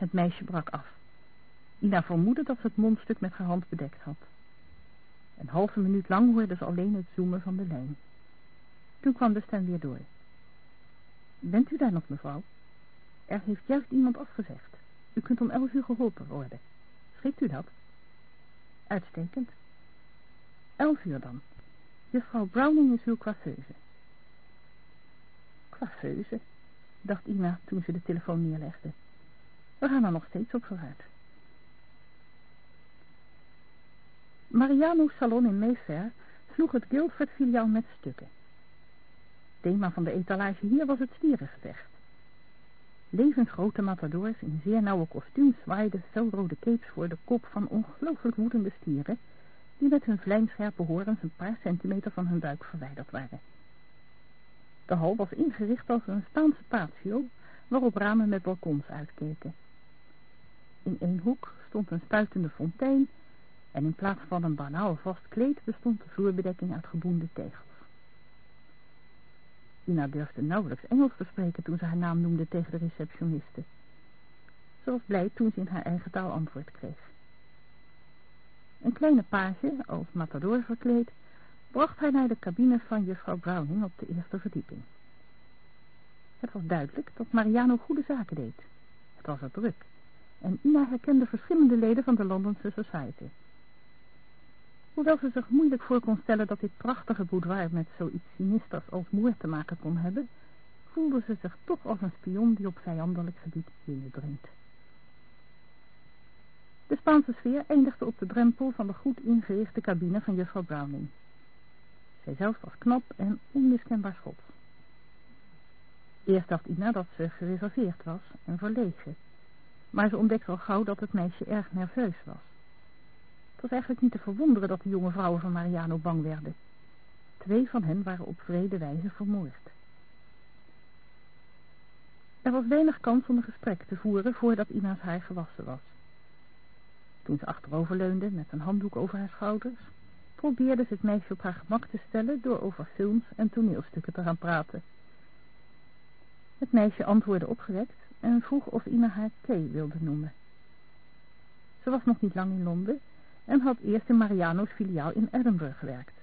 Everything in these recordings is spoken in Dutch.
Het meisje brak af. Ina vermoedde dat ze het mondstuk met haar hand bedekt had. Een halve minuut lang hoorde ze alleen het zoomen van de lijn. Toen kwam de stem weer door. Bent u daar nog, mevrouw? Er heeft juist iemand afgezegd. U kunt om elf uur geholpen worden. Schikt u dat? Uitstekend. Elf uur dan. Juffrouw Browning is uw coiffeuse. Coiffeuse, dacht Ina toen ze de telefoon neerlegde. We gaan er nog steeds op vooruit. Mariano's salon in Mayfair sloeg het Guildford-filiaal met stukken. Thema van de etalage hier was het stierengevecht. Levensgrote matadors in zeer nauwe kostuums zwaaiden felrode capes voor de kop van ongelooflijk woedende stieren, die met hun vlijmscherpe horens een paar centimeter van hun buik verwijderd waren. De hal was ingericht als een Spaanse patio, waarop ramen met balkons uitkeken. In één hoek stond een spuitende fontein en in plaats van een banaal vast kleed bestond de vloerbedekking uit geboende tegels. Ina durfde nauwelijks Engels te spreken toen ze haar naam noemde tegen de receptioniste. Ze was blij toen ze in haar eigen taal antwoord kreeg. Een kleine page, als matador verkleed, bracht haar naar de cabine van juffrouw Browning op de eerste verdieping. Het was duidelijk dat Mariano goede zaken deed. Het was er druk. En Ina herkende verschillende leden van de Londense Society. Hoewel ze zich moeilijk voor kon stellen dat dit prachtige boudoir met zoiets sinisters als moord te maken kon hebben, voelde ze zich toch als een spion die op vijandelijk gebied binnendringt. De Spaanse sfeer eindigde op de drempel van de goed ingerichte cabine van juffrouw Browning. Zij zelf was knap en onmiskenbaar Schots. Eerst dacht Ina dat ze gereserveerd was en verlegen, maar ze ontdekte al gauw dat het meisje erg nerveus was. Het was eigenlijk niet te verwonderen dat de jonge vrouwen van Mariano bang werden. Twee van hen waren op vrede wijze vermoord. Er was weinig kans om een gesprek te voeren voordat Ina's haar gewassen was. Toen ze achteroverleunde met een handdoek over haar schouders, probeerde ze het meisje op haar gemak te stellen door over films en toneelstukken te gaan praten. Het meisje antwoordde opgewekt en vroeg of Ina haar Kay wilde noemen. Ze was nog niet lang in Londen en had eerst in Mariano's filiaal in Edinburgh gewerkt.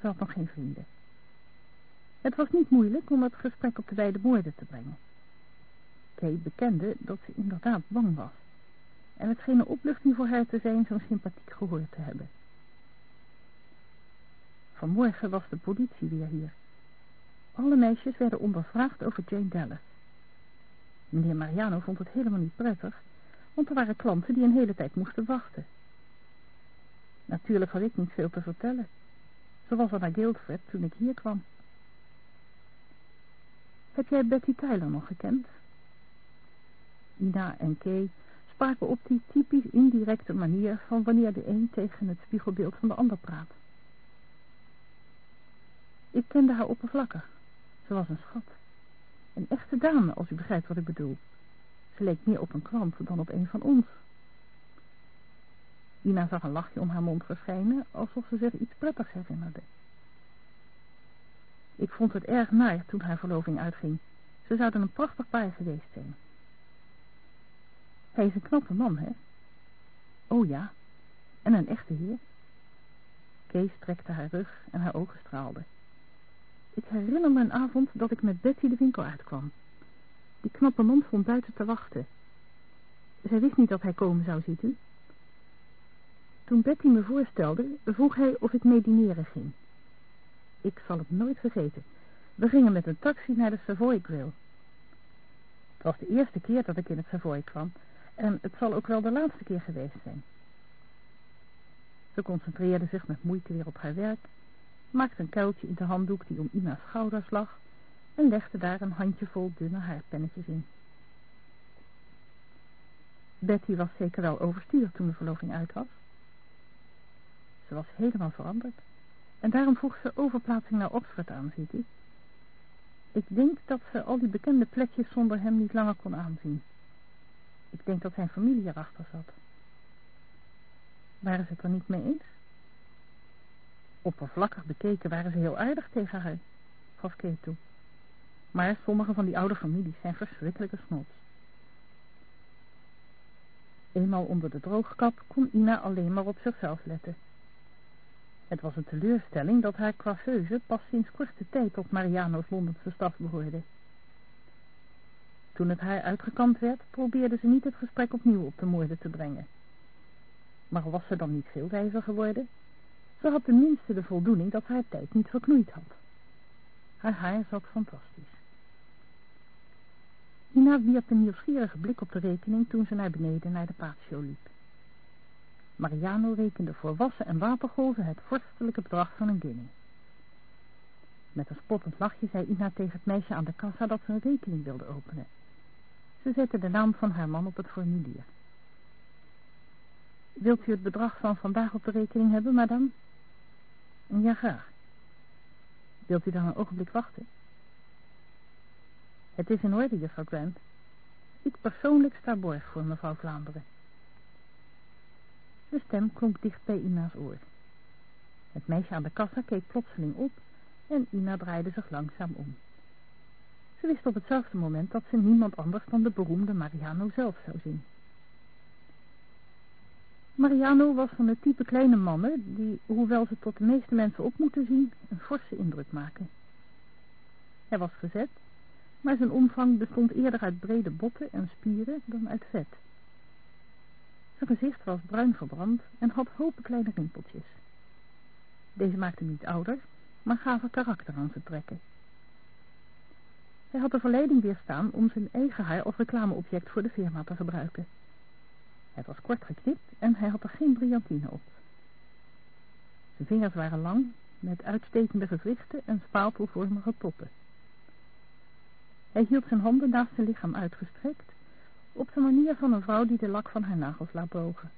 Ze had nog geen vrienden. Het was niet moeilijk om het gesprek op de beide moorden te brengen. Kay bekende dat ze inderdaad bang was. En het scheen een opluchting voor haar te zijn zo'n sympathiek gehoord te hebben. Vanmorgen was de politie weer hier. Alle meisjes werden ondervraagd over Jane Dallas. Meneer Mariano vond het helemaal niet prettig, want er waren klanten die een hele tijd moesten wachten. Natuurlijk had ik niet veel te vertellen. Zo was er naar Guildford toen ik hier kwam. Heb jij Betty Tyler nog gekend? Ina en Kay spraken op die typisch indirecte manier van wanneer de een tegen het spiegelbeeld van de ander praat. Ik kende haar oppervlakkig. Ze was een schat. Een echte dame, als u begrijpt wat ik bedoel. Ze leek meer op een klant dan op een van ons. Ina zag een lachje om haar mond verschijnen, alsof ze zich iets prettigs herinnerde. Ik vond het erg naar toen haar verloving uitging. Ze zouden een prachtig paar geweest zijn. Hij is een knappe man, hè? Oh ja, en een echte heer. Kees trekte haar rug en haar ogen straalden. Ik herinner me een avond dat ik met Betty de winkel uitkwam. Die knappe man stond buiten te wachten. Zij wist niet dat hij komen zou, ziet u. Toen Betty me voorstelde, vroeg hij of ik mee dineren ging. Ik zal het nooit vergeten. We gingen met een taxi naar de Savoy Grill. Het was de eerste keer dat ik in het Savoy kwam en het zal ook wel de laatste keer geweest zijn. Ze concentreerde zich met moeite weer op haar werk, maakte een kuiltje in de handdoek die om Ina's schouders lag en legde daar een handjevol dunne haarpennetjes in. Betty was zeker wel overstuur toen de verloving uit was. Ze was helemaal veranderd. En daarom vroeg ze overplaatsing naar Oxford aan, ziet u. Ik denk dat ze al die bekende plekjes zonder hem niet langer kon aanzien. Ik denk dat zijn familie erachter zat. Waren ze het er niet mee eens? Oppervlakkig bekeken waren ze heel aardig tegen haar, gaf Kate toe. Maar sommige van die oude families zijn verschrikkelijke snots. Eenmaal onder de droogkap kon Ina alleen maar op zichzelf letten. Het was een teleurstelling dat haar coiffeuse pas sinds korte tijd op Mariano's Londense staf behoorde. Toen het haar uitgekamd werd, probeerde ze niet het gesprek opnieuw op de moorden te brengen. Maar was ze dan niet veel wijzer geworden? Ze had tenminste de voldoening dat haar tijd niet verknoeid had. Haar haar zat fantastisch. Ina wierp een nieuwsgierige blik op de rekening toen ze naar beneden naar de patio liep. Mariano rekende voor wassen en watergolven het vorstelijke bedrag van een guinea. Met een spottend lachje zei Ina tegen het meisje aan de kassa dat ze een rekening wilde openen. Ze zette de naam van haar man op het formulier. Wilt u het bedrag van vandaag op de rekening hebben, madame? Ja, graag. Wilt u dan een ogenblik wachten? Het is in orde, juffrouw Grant. Ik persoonlijk sta borg voor mevrouw Vlaanderen. De stem klonk dicht bij Ina's oor. Het meisje aan de kassa keek plotseling op en Ina draaide zich langzaam om. Ze wist op hetzelfde moment dat ze niemand anders dan de beroemde Mariano zelf zou zien. Mariano was van het type kleine mannen die, hoewel ze tot de meeste mensen op moeten zien, een forse indruk maken. Hij was gezet, maar zijn omvang bestond eerder uit brede botten en spieren dan uit vet. Zijn gezicht was bruin verbrand en had hopen kleine rimpeltjes. Deze maakten niet ouder, maar gaven karakter aan zijn trekken. Hij had de verleiding weerstaan om zijn eigen haar als reclameobject voor de firma te gebruiken. Het was kort geknipt en hij had er geen briantine op. Zijn vingers waren lang, met uitstekende gewrichten en spatelvormige toppen. Hij hield zijn handen naast zijn lichaam uitgestrekt, op de manier van een vrouw die de lak van haar nagels laat bogen.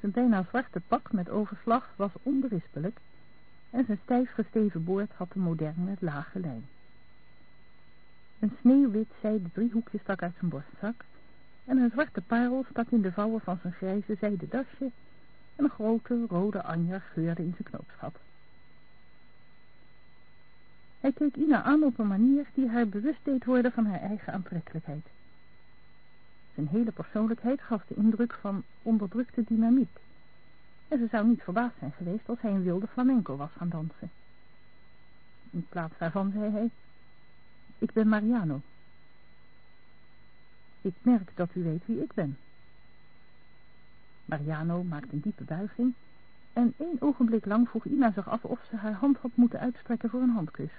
Zijn bijna zwarte pak met overslag was onberispelijk en zijn stijf gesteven boord had een moderne lage lijn. Een sneeuwwit zijde driehoekje stak uit zijn borstzak en een zwarte parel stak in de vouwen van zijn grijze zijde dasje en een grote rode anjer geurde in zijn knoopsgat. Hij keek Ina aan op een manier die haar bewust deed worden van haar eigen aantrekkelijkheid. Zijn hele persoonlijkheid gaf de indruk van onderdrukte dynamiek. En ze zou niet verbaasd zijn geweest als hij een wilde flamenco was gaan dansen. In plaats daarvan zei hij, ik ben Mariano. Ik merk dat u weet wie ik ben. Mariano maakte een diepe buiging en één ogenblik lang vroeg Ina zich af of ze haar hand had moeten uitstrekken voor een handkus.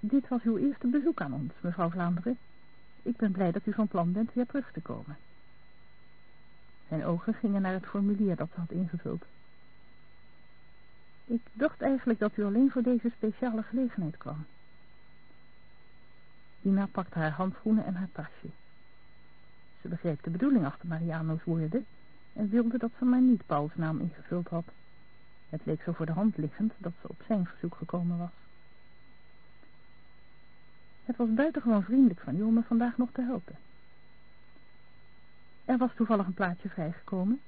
Dit was uw eerste bezoek aan ons, mevrouw Vlaanderen. Ik ben blij dat u van plan bent weer terug te komen. Zijn ogen gingen naar het formulier dat ze had ingevuld. Ik dacht eigenlijk dat u alleen voor deze speciale gelegenheid kwam. Ina pakte haar handschoenen en haar tasje. Ze begreep de bedoeling achter Mariano's woorden en wilde dat ze maar niet Pauls naam ingevuld had. Het leek zo voor de hand liggend dat ze op zijn verzoek gekomen was. Het was buitengewoon vriendelijk van u om me vandaag nog te helpen. Er was toevallig een plaatje vrijgekomen,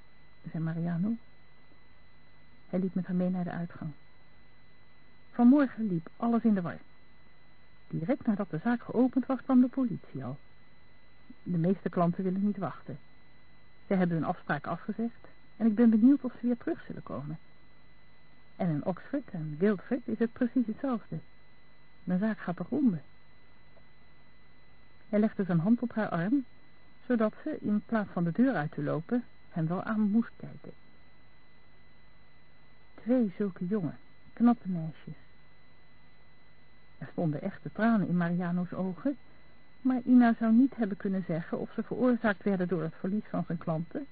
zei Mariano. Hij liep met haar mee naar de uitgang. Vanmorgen liep alles in de war. Direct nadat de zaak geopend was, kwam de politie al. De meeste klanten willen niet wachten. Ze hebben hun afspraak afgezegd en ik ben benieuwd of ze weer terug zullen komen. En in Oxford en Guildford is het precies hetzelfde. Mijn zaak gaat er. Hij legde zijn hand op haar arm, zodat ze, in plaats van de deur uit te lopen, hem wel aan moest kijken. Twee zulke jonge, knappe meisjes. Er stonden echte tranen in Mariano's ogen, maar Ina zou niet hebben kunnen zeggen of ze veroorzaakt werden door het verlies van zijn klanten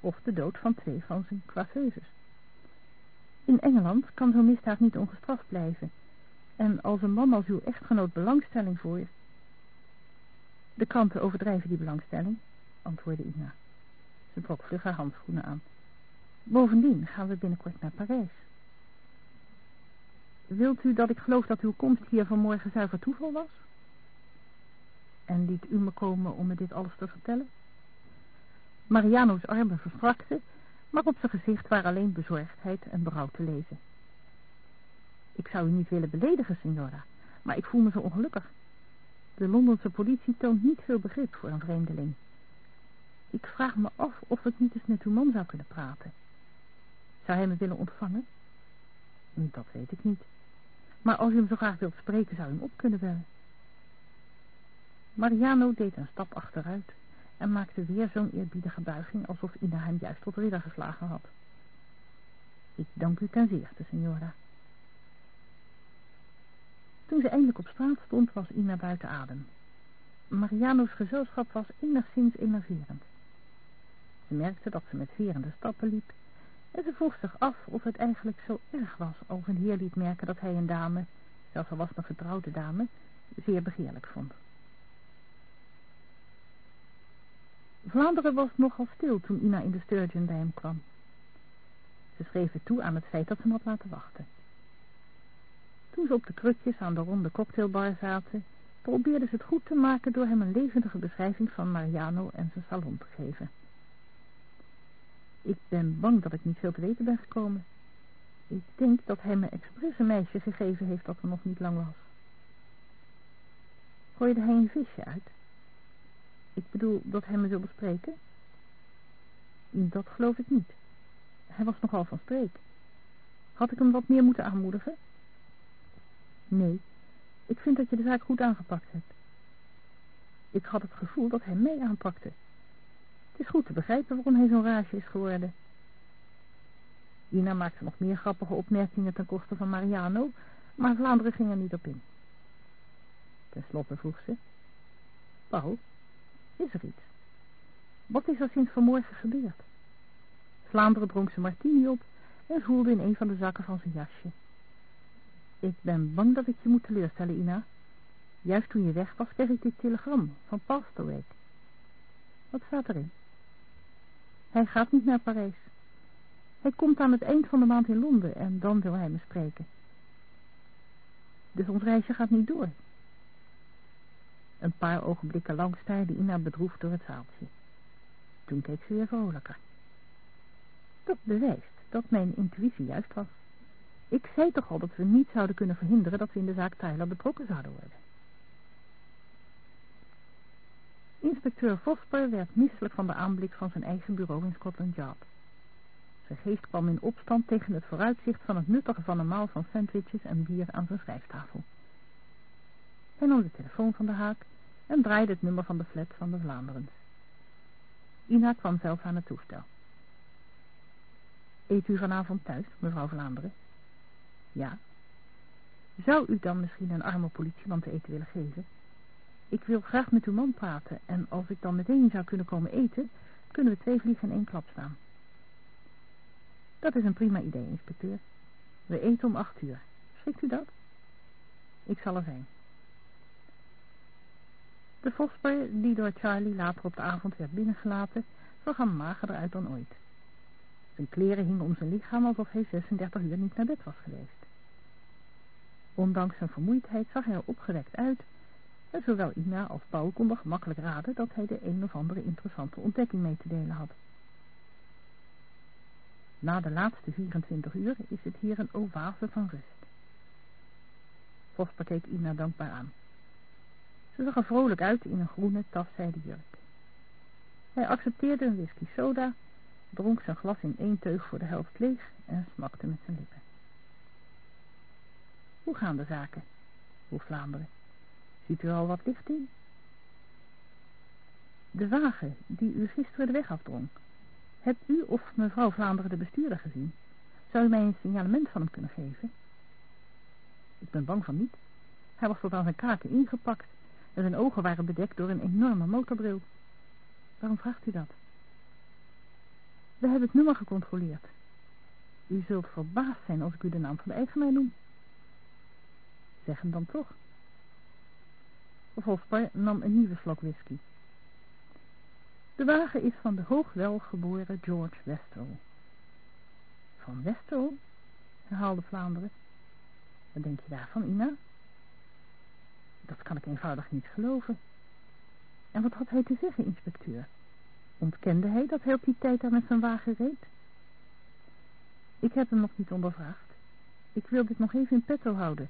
of de dood van twee van zijn coiffeuses. In Engeland kan zo'n misdaad niet ongestraft blijven. En als een man als uw echtgenoot belangstelling voor de kranten overdrijven die belangstelling, antwoordde Ina. Ze trok vlug haar handschoenen aan. Bovendien gaan we binnenkort naar Parijs. Wilt u dat ik geloof dat uw komst hier vanmorgen zuiver toeval was? En liet u me komen om me dit alles te vertellen? Mariano's armen verstrakten, maar op zijn gezicht waren alleen bezorgdheid en berouw te lezen. Ik zou u niet willen beledigen, signora, maar ik voel me zo ongelukkig. De Londense politie toont niet veel begrip voor een vreemdeling. Ik vraag me af of ik niet eens met uw man zou kunnen praten. Zou hij me willen ontvangen? Dat weet ik niet. Maar als u hem zo graag wilt spreken, zou u hem op kunnen bellen. Mariano deed een stap achteruit en maakte weer zo'n eerbiedige buiging alsof Ina hem juist tot ridder geslagen had. Ik dank u ten zeerste, signora. Toen ze eindelijk op straat stond, was Ina buiten adem. Mariano's gezelschap was enigszins enerverend. Ze merkte dat ze met verende stappen liep en ze vroeg zich af of het eigenlijk zo erg was als een heer liet merken dat hij een dame, zelfs al was een getrouwde dame, zeer begeerlijk vond. Vlaanderen was nogal stil toen Ina in de Sturgeon bij hem kwam. Ze schreef het toe aan het feit dat ze hem had laten wachten. Toen ze op de krukjes aan de ronde cocktailbar zaten, probeerde ze het goed te maken door hem een levendige beschrijving van Mariano en zijn salon te geven. Ik ben bang dat ik niet veel te weten ben gekomen. Ik denk dat hij me expres een meisje gegeven heeft dat er nog niet lang was. Gooide hij een visje uit? Ik bedoel dat hij me wilde spreken? Dat geloof ik niet. Hij was nogal van streek. Had ik hem wat meer moeten aanmoedigen? Nee, ik vind dat je de zaak goed aangepakt hebt. Ik had het gevoel dat hij mij aanpakte. Is goed te begrijpen waarom hij zo'n raasje is geworden. Ina maakte nog meer grappige opmerkingen ten koste van Mariano, maar Vlaanderen ging er niet op in. Ten slotte vroeg ze, Paul, is er iets? Wat is er sinds vanmorgen gebeurd? Vlaanderen dronk zijn martini op en voelde in een van de zakken van zijn jasje. Ik ben bang dat ik je moet teleurstellen, Ina. Juist toen je weg was, kreeg ik dit telegram van Pastoweek. Wat staat erin? Hij gaat niet naar Parijs. Hij komt aan het eind van de maand in Londen en dan wil hij me spreken. Dus ons reisje gaat niet door. Een paar ogenblikken lang staarde Ina bedroefd door het zaaltje. Toen keek ze weer vrolijker. Dat bewijst dat mijn intuïtie juist was. Ik zei toch al dat we niet zouden kunnen verhinderen dat we in de zaak Tyler betrokken zouden worden. Inspecteur Vosper werd misselijk van de aanblik van zijn eigen bureau in Scotland Yard. Zijn geest kwam in opstand tegen het vooruitzicht van het nuttigen van een maal van sandwiches en bier aan zijn schrijftafel. Hij nam de telefoon van de haak en draaide het nummer van de flat van de Vlaanderens. Ina kwam zelf aan het toestel. Eet u vanavond thuis, mevrouw Vlaanderen? Ja. Zou u dan misschien een arme politieman te eten willen geven? Ik wil graag met uw man praten en als ik dan meteen zou kunnen komen eten, kunnen we twee vliegen in één klap staan. Dat is een prima idee, inspecteur. We eten om acht uur. Schikt u dat? Ik zal er zijn. De Vosper, die door Charlie later op de avond werd binnengelaten, zag er magerder uit dan ooit. Zijn kleren hingen om zijn lichaam alsof hij 36 uur niet naar bed was geweest. Ondanks zijn vermoeidheid zag hij er opgewekt uit en zowel Ina als Paul konden gemakkelijk raden dat hij de een of andere interessante ontdekking mee te delen had. Na de laatste 24 uur is het hier een oase van rust. Vosper keek Ina dankbaar aan. Ze zag er vrolijk uit in een groene tafzijde jurk. Hij accepteerde een whisky soda, dronk zijn glas in één teug voor de helft leeg en smakte met zijn lippen. Hoe gaan de zaken? vroeg Vlaanderen. Ziet u al wat licht in? De wagen die u gisteren de weg afdrong. Hebt u of mevrouw Vlaanderen de bestuurder gezien? Zou u mij een signalement van hem kunnen geven? Ik ben bang van niet. Hij was tot aan zijn kaken ingepakt en zijn ogen waren bedekt door een enorme motorbril. Waarom vraagt u dat? We hebben het nummer gecontroleerd. U zult verbaasd zijn als ik u de naam van de eigenaar noem. Zeg hem dan toch. Vosper nam een nieuwe slok whisky. De wagen is van de hoogwelgeboren George Westall. Van Westall? herhaalde Vlaanderen. Wat denk je daarvan, Ina? Dat kan ik eenvoudig niet geloven. En wat had hij te zeggen, inspecteur? Ontkende hij dat hij op die tijd daar met zijn wagen reed? Ik heb hem nog niet ondervraagd. Ik wil dit nog even in petto houden,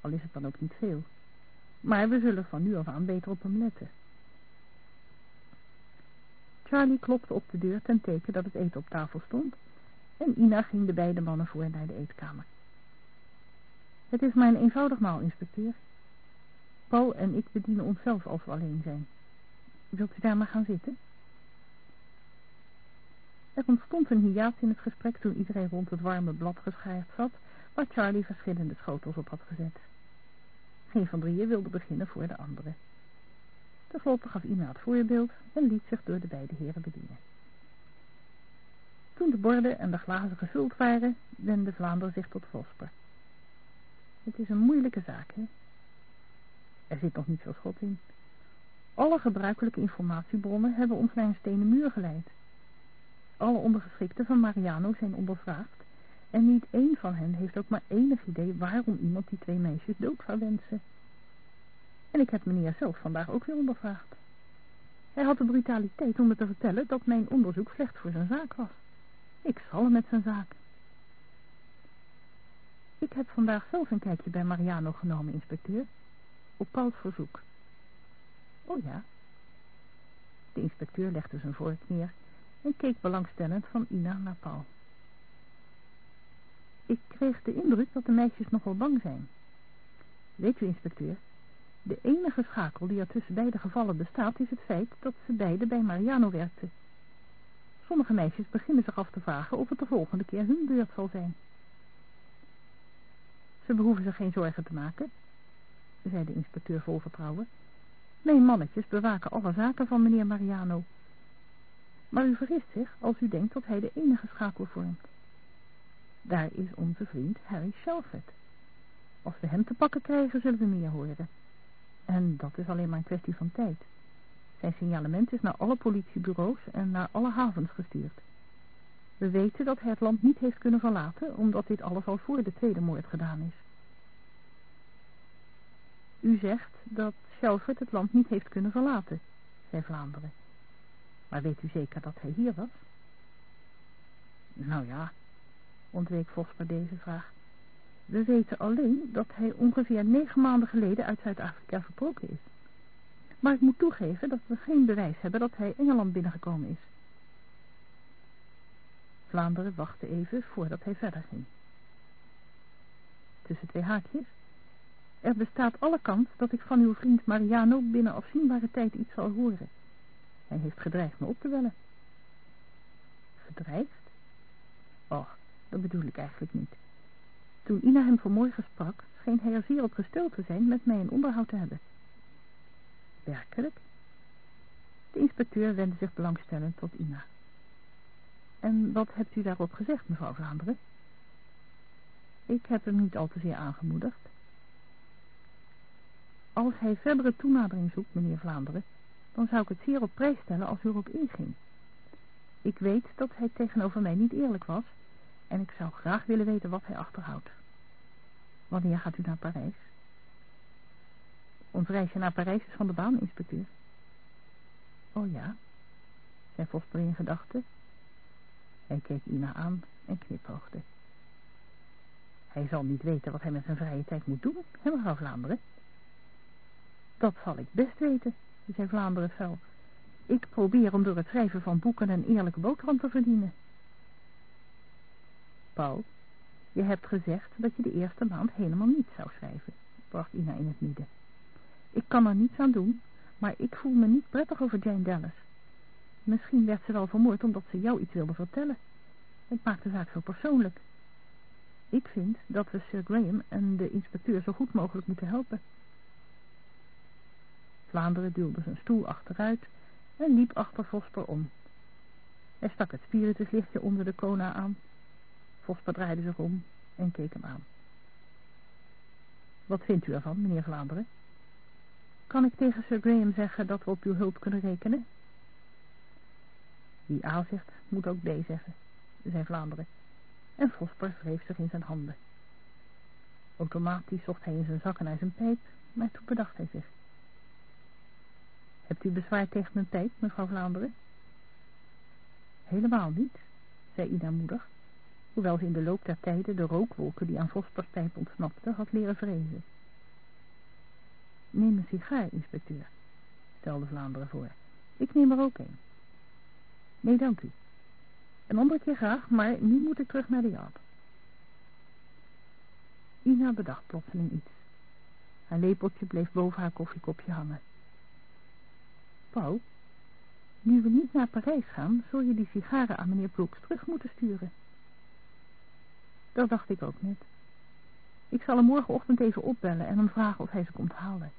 al is het dan ook niet veel. Maar we zullen van nu af aan beter op hem letten. Charlie klopte op de deur ten teken dat het eten op tafel stond en Ina ging de beide mannen voor naar de eetkamer. Het is maar een eenvoudig maal, inspecteur. Paul en ik bedienen onszelf als we alleen zijn. Wilt u daar maar gaan zitten? Er ontstond een hiaat in het gesprek toen iedereen rond het warme blad geschaard zat, waar Charlie verschillende schotels op had gezet. Geen van drieën wilde beginnen voor de andere. Ten slotte gaf Ina het voorbeeld en liet zich door de beide heren bedienen. Toen de borden en de glazen gevuld waren, wendde Vlaanderen zich tot Vosper. Het is een moeilijke zaak, hè? Er zit nog niet veel schot in. Alle gebruikelijke informatiebronnen hebben ons naar een stenen muur geleid. Alle ondergeschikten van Mariano zijn ondervraagd en niet één van hen heeft ook maar enig idee waarom iemand die twee meisjes dood zou wensen. En ik heb meneer zelf vandaag ook weer ondervraagd. Hij had de brutaliteit om me te vertellen dat mijn onderzoek slecht voor zijn zaak was. Ik zal hem met zijn zaak. Ik heb vandaag zelf een kijkje bij Mariano genomen, inspecteur. Op Pauls verzoek. Oh ja. De inspecteur legde zijn vork neer en keek belangstellend van Ina naar Paul. Ik kreeg de indruk dat de meisjes nogal bang zijn. Weet u, inspecteur, de enige schakel die er tussen beide gevallen bestaat is het feit dat ze beide bij Mariano werkten. Sommige meisjes beginnen zich af te vragen of het de volgende keer hun beurt zal zijn. Ze behoeven zich geen zorgen te maken, zei de inspecteur vol vertrouwen. Mijn mannetjes bewaken alle zaken van meneer Mariano. Maar u vergist zich als u denkt dat hij de enige schakel vormt. Daar is onze vriend Harry Shelford. Als we hem te pakken krijgen, zullen we meer horen. En dat is alleen maar een kwestie van tijd. Zijn signalement is naar alle politiebureaus en naar alle havens gestuurd. We weten dat hij het land niet heeft kunnen verlaten, omdat dit alles al voor de tweede moord gedaan is. U zegt dat Shelford het land niet heeft kunnen verlaten, zei Vlaanderen. Maar weet u zeker dat hij hier was? Nou ja, ontweek Vosper deze vraag. We weten alleen dat hij ongeveer negen maanden geleden uit Zuid-Afrika vertrokken is. Maar ik moet toegeven dat we geen bewijs hebben dat hij Engeland binnengekomen is. Vlaanderen wachtte even voordat hij verder ging. Tussen twee haakjes. Er bestaat alle kans dat ik van uw vriend Mariano binnen afzienbare tijd iets zal horen. Hij heeft gedreigd me op te wellen. Gedreigd? Och, dat bedoel ik eigenlijk niet. Toen Ina hem vanmorgen sprak, scheen hij er zeer op gesteld te zijn met mij een onderhoud te hebben. Werkelijk? De inspecteur wendde zich belangstellend tot Ina. En wat hebt u daarop gezegd, mevrouw Vlaanderen? Ik heb hem niet al te zeer aangemoedigd. Als hij verdere toenadering zoekt, meneer Vlaanderen, dan zou ik het zeer op prijs stellen als u erop inging. Ik weet dat hij tegenover mij niet eerlijk was en ik zou graag willen weten wat hij achterhoudt. Wanneer gaat u naar Parijs? Ons reisje naar Parijs is van de baan, inspecteur. Oh ja, zei Vosper in gedachten. Hij keek Ina aan en knipoogde. Hij zal niet weten wat hij met zijn vrije tijd moet doen, hè mevrouw Vlaanderen? Dat zal ik best weten, zei Vlaanderen fel. Ik probeer om door het schrijven van boeken een eerlijke boterham te verdienen. Paul, je hebt gezegd dat je de eerste maand helemaal niet zou schrijven, bracht Ina in het midden. Ik kan er niets aan doen, maar ik voel me niet prettig over Jane Dallas. Misschien werd ze wel vermoord omdat ze jou iets wilde vertellen. Het maakt de zaak zo persoonlijk. Ik vind dat we Sir Graham en de inspecteur zo goed mogelijk moeten helpen. Vlaanderen duwde zijn stoel achteruit en liep achter Vosper om. Hij stak het spirituslichtje onder de kona aan. Vosper draaide zich om en keek hem aan. Wat vindt u ervan, meneer Vlaanderen? Kan ik tegen Sir Graham zeggen dat we op uw hulp kunnen rekenen? Wie A zegt, moet ook B zeggen, zei Vlaanderen. En Vosper wreef zich in zijn handen. Automatisch zocht hij in zijn zakken naar zijn pijp, maar toen bedacht hij zich. Hebt u bezwaar tegen mijn pijp, mevrouw Vlaanderen? Helemaal niet, zei Ida moedig, hoewel ze in de loop der tijden de rookwolken die aan Vospers ontsnapten had leren vrezen. Neem een sigaar, inspecteur, stelde Vlaanderen voor. Ik neem er ook een. Nee, dank u. Een andere keer graag, maar nu moet ik terug naar de jaap. Ina bedacht plotseling iets. Haar lepeltje bleef boven haar koffiekopje hangen. Paul, nu we niet naar Parijs gaan, zul je die sigaren aan meneer Brooks terug moeten sturen. Dat dacht ik ook net. Ik zal hem morgenochtend even opbellen en hem vragen of hij ze komt halen.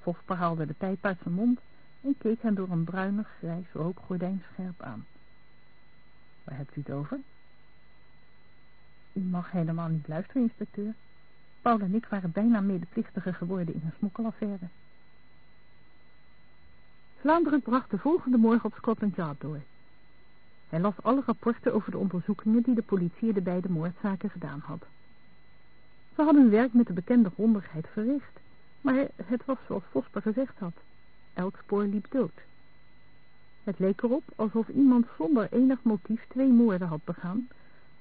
Vosper haalde de pijp uit zijn mond en keek hem door een bruinig grijs rookgordijn scherp aan. Waar hebt u het over? U mag helemaal niet luisteren, inspecteur. Paul en ik waren bijna medeplichtigen geworden in een smokkelaffaire. Vlaanderen bracht de volgende morgen op Scotland Yard door. Hij las alle rapporten over de onderzoekingen die de politie de beide moordzaken gedaan had. Ze hadden hun werk met de bekende grondigheid verricht, maar het was zoals Vosper gezegd had. Elk spoor liep dood. Het leek erop alsof iemand zonder enig motief twee moorden had begaan,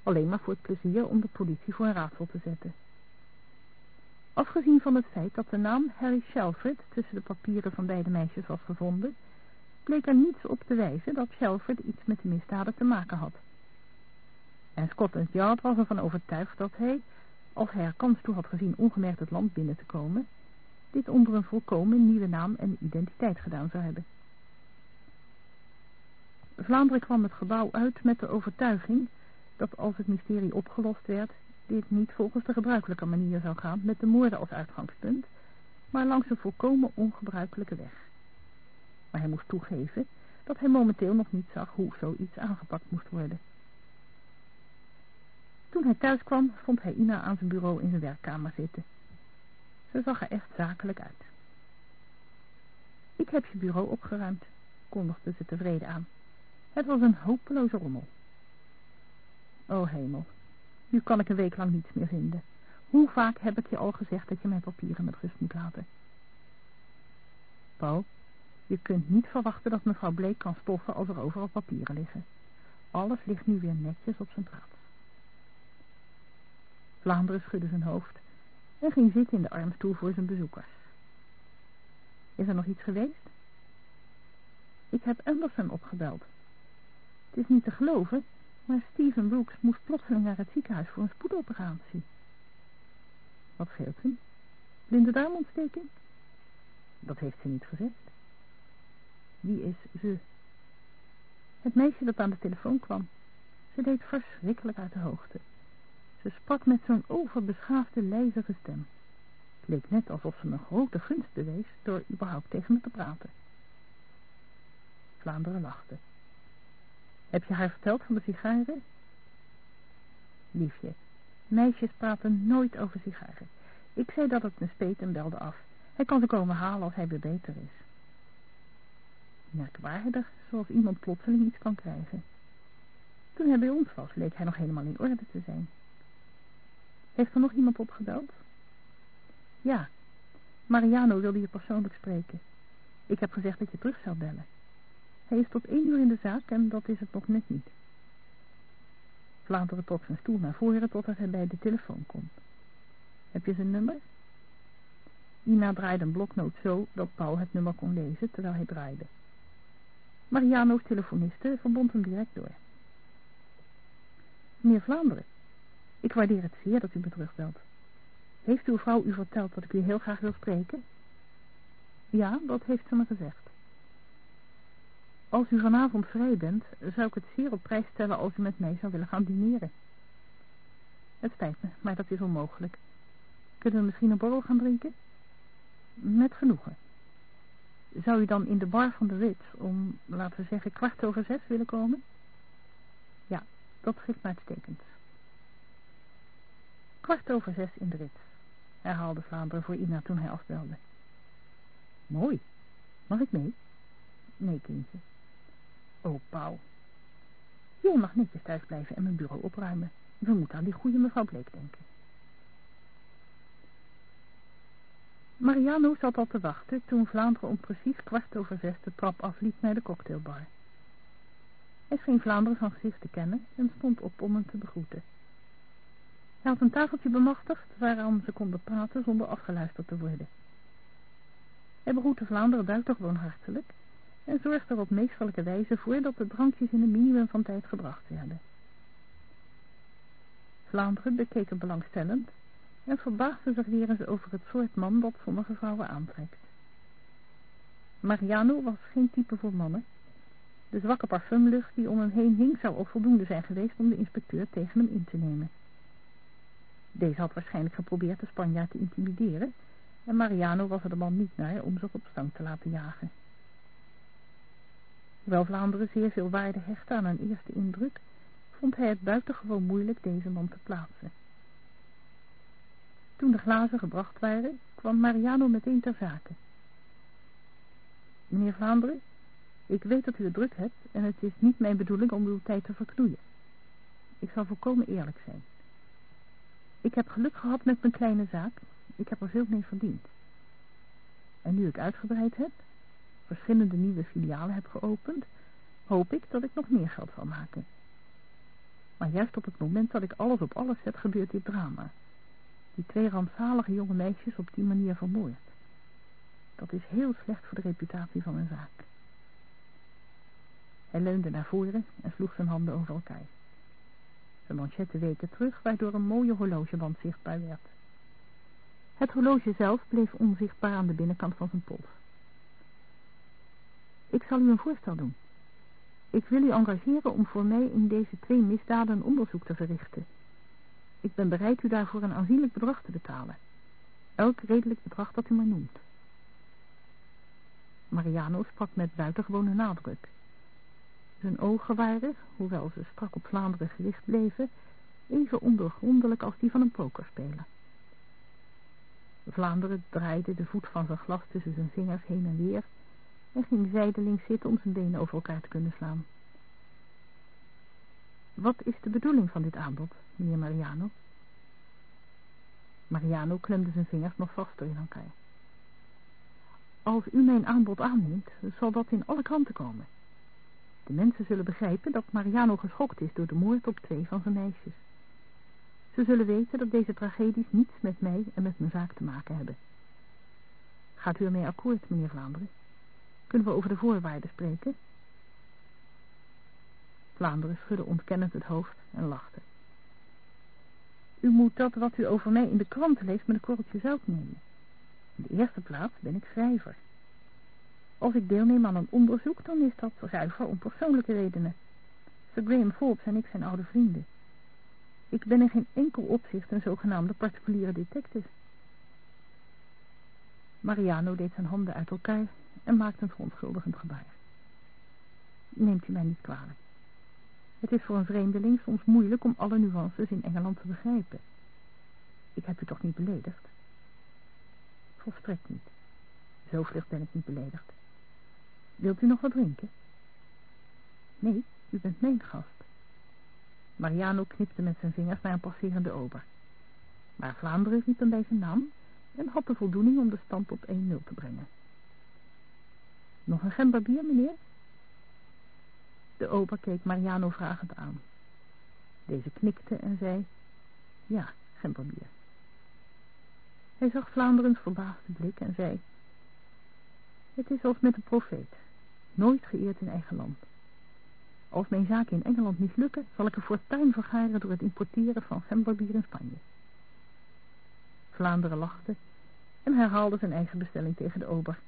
alleen maar voor het plezier om de politie voor een raadsel te zetten. Afgezien van het feit dat de naam Harry Shelford tussen de papieren van beide meisjes was gevonden, bleek er niets op te wijzen dat Shelford iets met de misdaden te maken had. En Scotland Yard was ervan overtuigd dat hij, als hij er kans toe had gezien ongemerkt het land binnen te komen, dit onder een volkomen nieuwe naam en identiteit gedaan zou hebben. Vlaanderen kwam het gebouw uit met de overtuiging dat als het mysterie opgelost werd, dit niet volgens de gebruikelijke manier zou gaan met de moorden als uitgangspunt, maar langs een volkomen ongebruikelijke weg. Maar hij moest toegeven dat hij momenteel nog niet zag hoe zoiets aangepakt moest worden. Toen hij thuis kwam, vond hij Ina aan zijn bureau in zijn werkkamer zitten. Ze zag er echt zakelijk uit. Ik heb je bureau opgeruimd, kondigde ze tevreden aan. Het was een hopeloze rommel. O hemel, nu kan ik een week lang niets meer vinden. Hoe vaak heb ik je al gezegd dat je mijn papieren met rust moet laten? Paul, je kunt niet verwachten dat mevrouw Bleek kan stoffen als er overal papieren liggen. Alles ligt nu weer netjes op zijn plaats. Vlaanderen schudde zijn hoofd en ging zitten in de armstoel voor zijn bezoekers. Is er nog iets geweest? Ik heb Anderson opgebeld. Het is niet te geloven, maar Steven Brooks moest plotseling naar het ziekenhuis voor een spoedoperatie. Wat scheelt hem? Blinde darmontsteking? Dat heeft ze niet gezegd. Wie is ze? Het meisje dat aan de telefoon kwam. Ze deed verschrikkelijk uit de hoogte. Ze sprak met zo'n overbeschaafde, lijzige stem. Het leek net alsof ze me een grote gunst bewees door überhaupt tegen me te praten. Vlaanderen lachte. Heb je haar verteld van de sigaren? Liefje, meisjes praten nooit over sigaren. Ik zei dat het me speet en belde af. Hij kan ze komen halen als hij weer beter is. Merkwaardig, zoals iemand plotseling iets kan krijgen. Toen hij bij ons was, leek hij nog helemaal in orde te zijn. Heeft er nog iemand opgebeld? Ja, Mariano wilde je persoonlijk spreken. Ik heb gezegd dat je terug zou bellen. Hij is tot één uur in de zaak en dat is het nog net niet. Vlaanderen trok zijn stoel naar voren totdat hij bij de telefoon kon. Heb je zijn nummer? Ina draaide een bloknoot zo dat Paul het nummer kon lezen terwijl hij draaide. Mariano's telefoniste verbond hem direct door. Meneer Vlaanderen, ik waardeer het zeer dat u me terugbelt. Heeft uw vrouw u verteld dat ik u heel graag wil spreken? Ja, dat heeft ze me gezegd. Als u vanavond vrij bent, zou ik het zeer op prijs stellen als u met mij zou willen gaan dineren. Het spijt me, maar dat is onmogelijk. Kunnen we misschien een borrel gaan drinken? Met genoegen. Zou u dan in de bar van de Ritz om, laten we zeggen, kwart over zes willen komen? Ja, dat geeft me uitstekend. Kwart over zes in de Ritz, herhaalde Vlaanderen voor Ina toen hij afbelde. Mooi. Mag ik mee? Nee, kindje. Oh, Paul. Jij mag netjes thuis blijven en mijn bureau opruimen. We moeten aan die goede mevrouw Bleek denken. Mariano zat al te wachten toen Vlaanderen om precies kwart over zes de trap afliep naar de cocktailbar. Hij scheen Vlaanderen van gezicht te kennen en stond op om hem te begroeten. Hij had een tafeltje bemachtigd waaraan ze konden praten zonder afgeluisterd te worden. Hij begroette Vlaanderen buitengewoon hartelijk en zorgde er op meesterlijke wijze voor dat de drankjes in een minimum van tijd gebracht werden. Vlaanderen bekeek hem belangstellend en verbaasde zich weer eens over het soort man dat sommige vrouwen aantrekt. Mariano was geen type voor mannen. De zwakke parfumlucht die om hem heen hing zou al voldoende zijn geweest om de inspecteur tegen hem in te nemen. Deze had waarschijnlijk geprobeerd de Spanjaard te intimideren en Mariano was er de man niet naar om zich op stang te laten jagen. Hoewel Vlaanderen zeer veel waarde hechtte aan een eerste indruk, vond hij het buitengewoon moeilijk deze man te plaatsen. Toen de glazen gebracht waren, kwam Mariano meteen ter zake. Meneer Vlaanderen, ik weet dat u het druk hebt en het is niet mijn bedoeling om uw tijd te verknoeien. Ik zal volkomen eerlijk zijn. Ik heb geluk gehad met mijn kleine zaak. Ik heb er veel mee verdiend. En nu ik uitgebreid heb, verschillende nieuwe filialen heb geopend, hoop ik dat ik nog meer geld zal maken. Maar juist op het moment dat ik alles op alles zet, gebeurt dit drama. Die twee rampzalige jonge meisjes op die manier vermoord. Dat is heel slecht voor de reputatie van mijn zaak. Hij leunde naar voren en sloeg zijn handen over elkaar. Zijn manchetten weken terug, waardoor een mooie horlogeband zichtbaar werd. Het horloge zelf bleef onzichtbaar aan de binnenkant van zijn pols. Ik zal u een voorstel doen. Ik wil u engageren om voor mij in deze twee misdaden een onderzoek te verrichten. Ik ben bereid u daarvoor een aanzienlijk bedrag te betalen. Elk redelijk bedrag dat u maar noemt. Mariano sprak met buitengewone nadruk. Zijn ogen waren, hoewel ze strak op Vlaanderen gericht bleven, even ondergrondelijk als die van een pokerspeler. Vlaanderen draaide de voet van zijn glas tussen zijn vingers heen en weer en ging zijdelings zitten om zijn benen over elkaar te kunnen slaan. Wat is de bedoeling van dit aanbod, meneer Mariano? Mariano klemde zijn vingers nog vaster in elkaar. Als u mijn aanbod aanneemt, zal dat in alle kranten komen. De mensen zullen begrijpen dat Mariano geschokt is door de moord op twee van zijn meisjes. Ze zullen weten dat deze tragedies niets met mij en met mijn zaak te maken hebben. Gaat u ermee akkoord, meneer Vlaanderen? Kunnen we over de voorwaarden spreken? Vlaanderen schudde ontkennend het hoofd en lachte. U moet dat wat u over mij in de krant leest met een korreltje zout nemen. In de eerste plaats ben ik schrijver. Als ik deelneem aan een onderzoek, dan is dat zuiver om persoonlijke redenen. Sir Graham Forbes en ik zijn oude vrienden. Ik ben in geen enkel opzicht een zogenaamde particuliere detective. Mariano deed zijn handen uit elkaar en maakte een verontschuldigend gebaar. Neemt u mij niet kwalijk. Het is voor een vreemdeling soms moeilijk om alle nuances in Engeland te begrijpen. Ik heb u toch niet beledigd? Volstrekt niet. Zo vlug ben ik niet beledigd. Wilt u nog wat drinken? Nee, u bent mijn gast. Mariano knipte met zijn vingers naar een passerende ober. Maar Vlaanderen riep hem bij zijn naam en had de voldoening om de stand op 1-0 te brengen. Nog een gemberbier, meneer? De ober keek Mariano vragend aan. Deze knikte en zei, ja, gemberbier. Hij zag Vlaanderens verbaasde blik en zei, het is als met de profeet, nooit geëerd in eigen land. Als mijn zaken in Engeland mislukken, zal ik een fortuin vergaren door het importeren van gemberbier in Spanje. Vlaanderen lachte en herhaalde zijn eigen bestelling tegen de ober.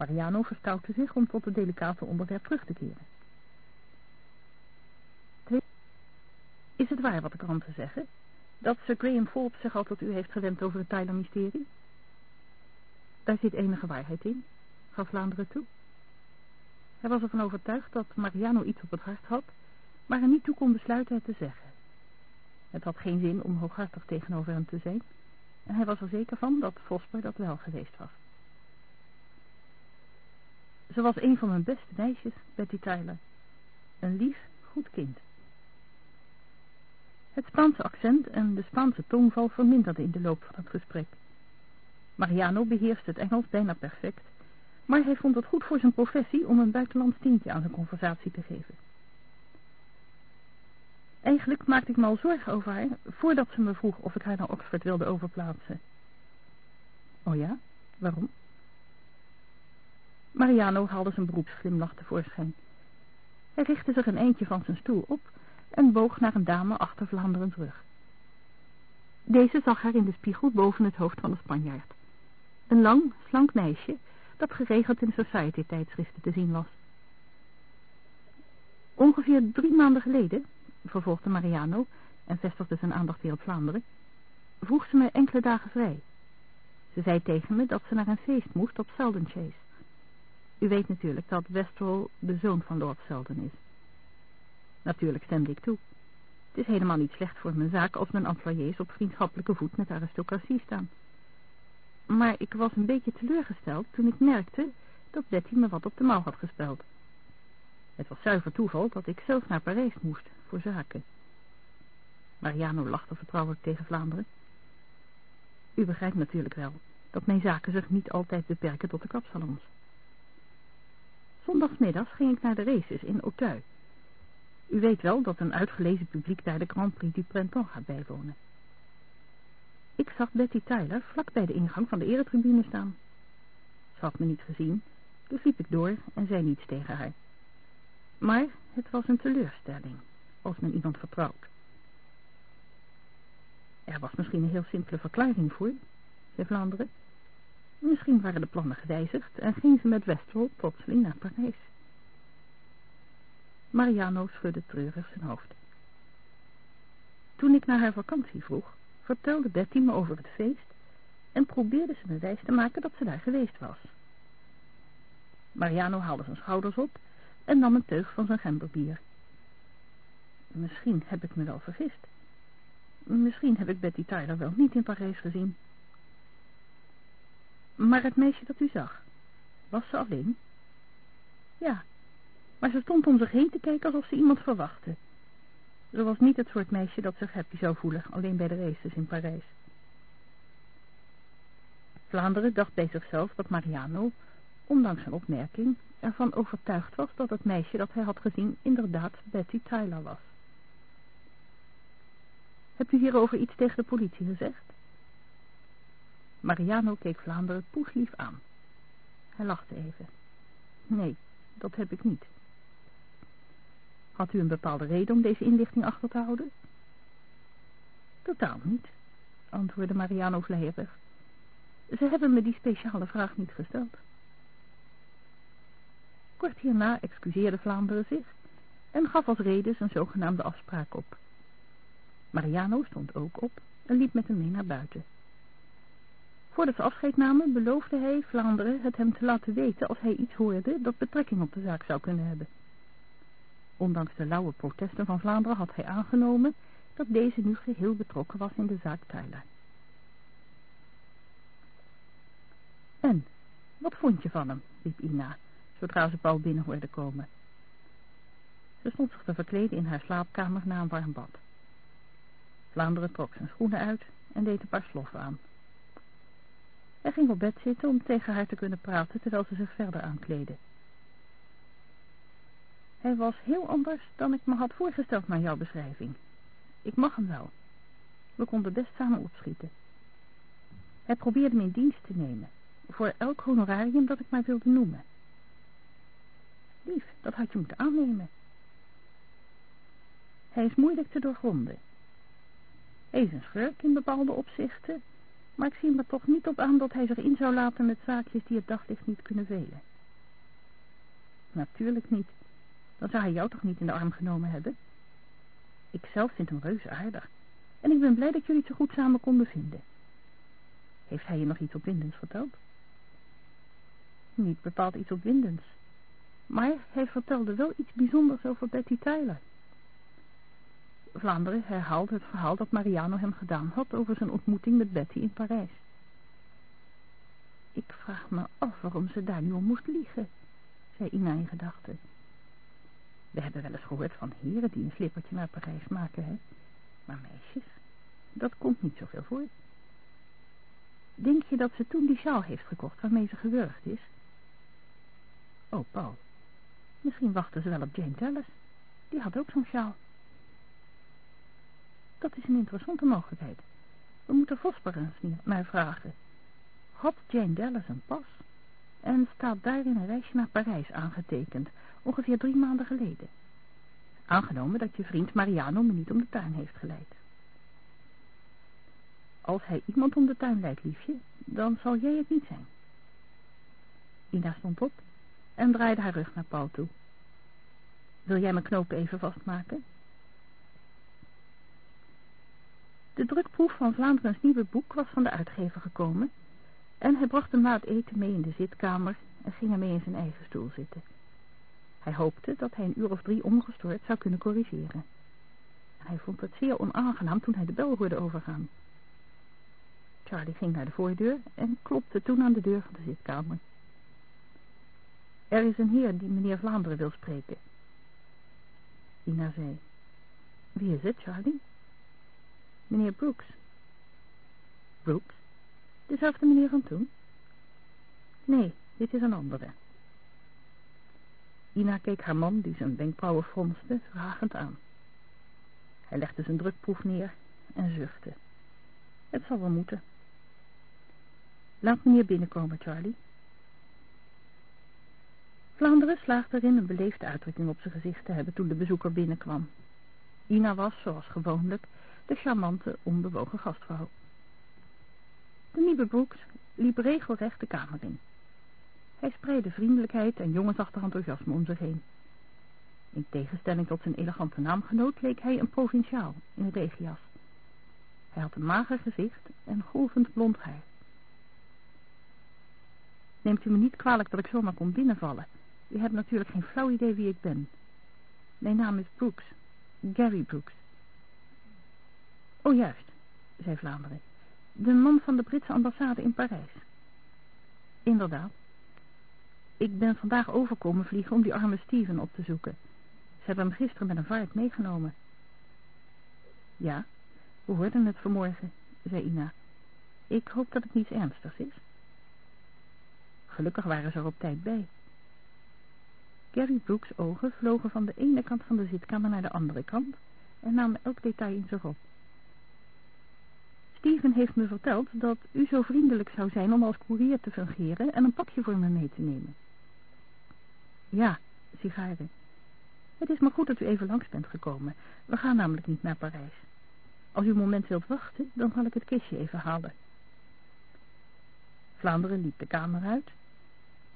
Mariano verstoutte zich om tot het delicate onderwerp terug te keren. Is het waar wat de kranten zeggen? Dat Sir Graham Forbes zich al tot u heeft gewend over het Thailand-mysterie? Daar zit enige waarheid in, gaf Vlaanderen toe. Hij was ervan overtuigd dat Mariano iets op het hart had, maar er niet toe kon besluiten het te zeggen. Het had geen zin om hooghartig tegenover hem te zijn, en hij was er zeker van dat Vosper dat wel geweest was. Ze was een van mijn beste meisjes, Betty Tyler. Een lief, goed kind. Het Spaanse accent en de Spaanse tongval verminderden in de loop van het gesprek. Mariano beheerste het Engels bijna perfect, maar hij vond het goed voor zijn professie om een buitenlands tintje aan zijn conversatie te geven. Eigenlijk maakte ik me al zorgen over haar, voordat ze me vroeg of ik haar naar Oxford wilde overplaatsen. Oh ja? Waarom? Mariano haalde zijn beroepsglimlach tevoorschijn. Hij richtte zich een eindje van zijn stoel op en boog naar een dame achter Vlaanderens rug. Deze zag haar in de spiegel boven het hoofd van de Spanjaard. Een lang, slank meisje dat geregeld in society-tijdschriften te zien was. Ongeveer drie maanden geleden, vervolgde Mariano en vestigde zijn aandacht weer op Vlaanderen, vroeg ze me enkele dagen vrij. Ze zei tegen me dat ze naar een feest moest op Selden Chase. U weet natuurlijk dat Westerl de zoon van Lord Selden is. Natuurlijk stemde ik toe. Het is helemaal niet slecht voor mijn zaak als mijn employés op vriendschappelijke voet met de aristocratie staan. Maar ik was een beetje teleurgesteld toen ik merkte dat Betty me wat op de mouw had gespeld. Het was zuiver toeval dat ik zelf naar Parijs moest, voor zaken. Mariano lachte vertrouwelijk tegen Vlaanderen. U begrijpt natuurlijk wel dat mijn zaken zich niet altijd beperken tot de kapsalons. Zondagsmiddags ging ik naar de races in Auteuil. U weet wel dat een uitgelezen publiek daar de Grand Prix du Printemps gaat bijwonen. Ik zag Betty Tyler vlak bij de ingang van de eretribune staan. Ze had me niet gezien, dus liep ik door en zei niets tegen haar. Maar het was een teleurstelling, als men iemand vertrouwt. Er was misschien een heel simpele verklaring voor, zei Vlaanderen. Misschien waren de plannen gewijzigd en ging ze met Westerholt plotseling naar Parijs. Mariano schudde treurig zijn hoofd. Toen ik naar haar vakantie vroeg, vertelde Betty me over het feest en probeerde ze me wijs te maken dat ze daar geweest was. Mariano haalde zijn schouders op en nam een teug van zijn gemberbier. Misschien heb ik me wel vergist. Misschien heb ik Betty Tyler wel niet in Parijs gezien. Maar het meisje dat u zag, was ze alleen? Ja, maar ze stond om zich heen te kijken alsof ze iemand verwachtte. Ze was niet het soort meisje dat zich happy zou voelen, alleen bij de races in Parijs. Vlaanderen dacht bij zichzelf dat Mariano, ondanks zijn opmerking, ervan overtuigd was dat het meisje dat hij had gezien inderdaad Betty Tyler was. Hebt u hierover iets tegen de politie gezegd? Mariano keek Vlaanderen poeslief aan. Hij lachte even. Nee, dat heb ik niet. Had u een bepaalde reden om deze inlichting achter te houden? Totaal niet, antwoordde Mariano vleierig. Ze hebben me die speciale vraag niet gesteld. Kort hierna excuseerde Vlaanderen zich en gaf als reden zijn zogenaamde afspraak op. Mariano stond ook op en liep met hem mee naar buiten. Voordat ze afscheid namen beloofde hij Vlaanderen het hem te laten weten als hij iets hoorde dat betrekking op de zaak zou kunnen hebben. Ondanks de lauwe protesten van Vlaanderen had hij aangenomen dat deze nu geheel betrokken was in de zaak Tyler. En, wat vond je van hem? riep Ina, zodra ze Paul binnen hoorde komen. Ze stond zich te verkleden in haar slaapkamer na een warm bad. Vlaanderen trok zijn schoenen uit en deed een paar sloffen aan. Hij ging op bed zitten om tegen haar te kunnen praten terwijl ze zich verder aankleedde. Hij was heel anders dan ik me had voorgesteld naar jouw beschrijving. Ik mag hem wel. We konden best samen opschieten. Hij probeerde me in dienst te nemen, voor elk honorarium dat ik maar wilde noemen. Lief, dat had je moeten aannemen. Hij is moeilijk te doorgronden. Hij is een schurk in bepaalde opzichten, maar ik zie me toch niet op aan dat hij zich in zou laten met zaakjes die het daglicht niet kunnen velen. Natuurlijk niet. Dan zou hij jou toch niet in de arm genomen hebben? Ik zelf vind hem reuze aardig. En ik ben blij dat jullie het zo goed samen konden vinden. Heeft hij je nog iets opwindends verteld? Niet bepaald iets opwindends. Maar hij vertelde wel iets bijzonders over Betty Tyler. Vlaanderen herhaalde het verhaal dat Mariano hem gedaan had over zijn ontmoeting met Betty in Parijs. Ik vraag me af waarom ze daar nu om moest liegen, zei Ina in gedachten. We hebben wel eens gehoord van heren die een slippertje naar Parijs maken, hè. Maar meisjes, dat komt niet zoveel voor. Denk je dat ze toen die sjaal heeft gekocht waarmee ze gewurgd is? Oh, Paul, misschien wachten ze wel op Jane Dallas. Die had ook zo'n sjaal. Dat is een interessante mogelijkheid. We moeten Vosper eens vragen. Had Jane Dallas een pas? En staat daarin een reisje naar Parijs aangetekend, ongeveer drie maanden geleden. Aangenomen dat je vriend Mariano me niet om de tuin heeft geleid. Als hij iemand om de tuin leidt, liefje, dan zal jij het niet zijn. Ina stond op en draaide haar rug naar Paul toe. Wil jij mijn knoop even vastmaken? De drukproef van Vlaanderens nieuwe boek was van de uitgever gekomen en hij bracht na het eten mee in de zitkamer en ging ermee in zijn eigen stoel zitten. Hij hoopte dat hij een uur of drie ongestoord zou kunnen corrigeren. En hij vond het zeer onaangenaam toen hij de bel hoorde overgaan. Charlie ging naar de voordeur en klopte toen aan de deur van de zitkamer. Er is een heer die meneer Vlaanderen wil spreken. Ina zei. Wie is het, Charlie? Meneer Brooks. Brooks? Dezelfde meneer van toen? Nee, dit is een andere. Ina keek haar man, die zijn wenkbrauwen fronste, vragend aan. Hij legde zijn drukproef neer en zuchtte. Het zal wel moeten. Laat meneer binnenkomen, Charlie. Vlaanderen slaagde erin een beleefde uitdrukking op zijn gezicht te hebben toen de bezoeker binnenkwam. Ina was, zoals gewoonlijk, de charmante, onbewogen gastvrouw. De nieuwe Brooks liep regelrecht de kamer in. Hij spreidde vriendelijkheid en jongensachtig enthousiasme om zich heen. In tegenstelling tot zijn elegante naamgenoot leek hij een provinciaal in een regias. Hij had een mager gezicht en golvend blond haar. Neemt u me niet kwalijk dat ik zomaar kom binnenvallen. U hebt natuurlijk geen flauw idee wie ik ben. Mijn naam is Brooks. Gary Brooks. Oh, juist, zei Vlaanderen. De man van de Britse ambassade in Parijs. Inderdaad. Ik ben vandaag overkomen vliegen om die arme Steven op te zoeken. Ze hebben hem gisteren met een vaart meegenomen. Ja, we hoorden het vanmorgen, zei Ina. Ik hoop dat het niets ernstigs is. Gelukkig waren ze er op tijd bij. Gary Brooks' ogen vlogen van de ene kant van de zitkamer naar de andere kant en namen elk detail in zich op. Steven heeft me verteld dat u zo vriendelijk zou zijn om als koerier te fungeren en een pakje voor me mee te nemen. Ja, sigaren. Het is maar goed dat u even langs bent gekomen. We gaan namelijk niet naar Parijs. Als u een moment wilt wachten, dan zal ik het kistje even halen. Vlaanderen liep de kamer uit.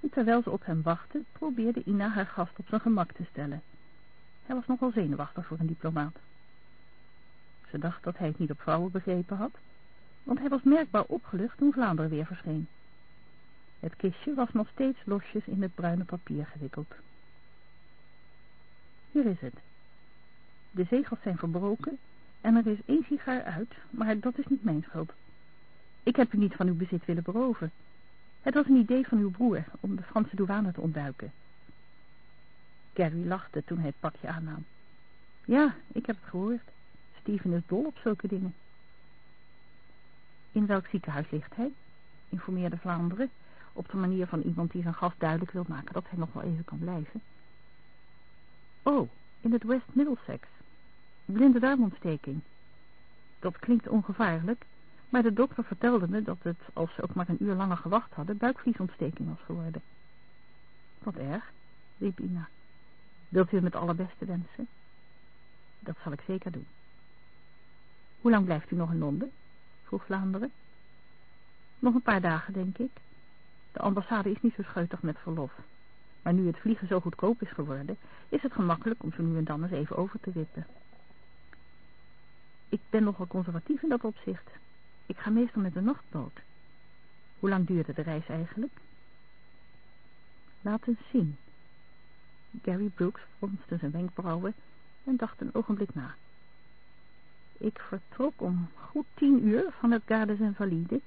En terwijl ze op hem wachtte, probeerde Ina haar gast op zijn gemak te stellen. Hij was nogal zenuwachtig voor een diplomaat. Ze dacht dat hij het niet op vrouwen begrepen had, want hij was merkbaar opgelucht toen Vlaanderen weer verscheen. Het kistje was nog steeds losjes in het bruine papier gewikkeld. Hier is het. De zegels zijn verbroken en er is één sigaar uit, maar dat is niet mijn schuld. Ik heb u niet van uw bezit willen beroven. Het was een idee van uw broer om de Franse douane te ontduiken. Gary lachte toen hij het pakje aannam. Ja, ik heb het gehoord. Steven is dol op zulke dingen. In welk ziekenhuis ligt hij? informeerde Vlaanderen, op de manier van iemand die zijn gast duidelijk wil maken dat hij nog wel even kan blijven. Oh, in het West Middlesex. Blinde darmontsteking. Dat klinkt ongevaarlijk, maar de dokter vertelde me dat het, als ze ook maar een uur langer gewacht hadden, buikvliesontsteking was geworden. Wat erg, riep Ina. Wilt u het allerbeste wensen? Dat zal ik zeker doen. Hoe lang blijft u nog in Londen? Vlaanderen. Nog een paar dagen, denk ik. De ambassade is niet zo scheutig met verlof. Maar nu het vliegen zo goedkoop is geworden, is het gemakkelijk om zo nu en dan eens even over te wippen. Ik ben nogal conservatief in dat opzicht. Ik ga meestal met de nachtboot. Hoe lang duurde de reis eigenlijk? Laat eens zien. Gary Brooks fronste zijn wenkbrauwen en dacht een ogenblik na. Ik vertrok om goed tien uur van het Gardes Invalides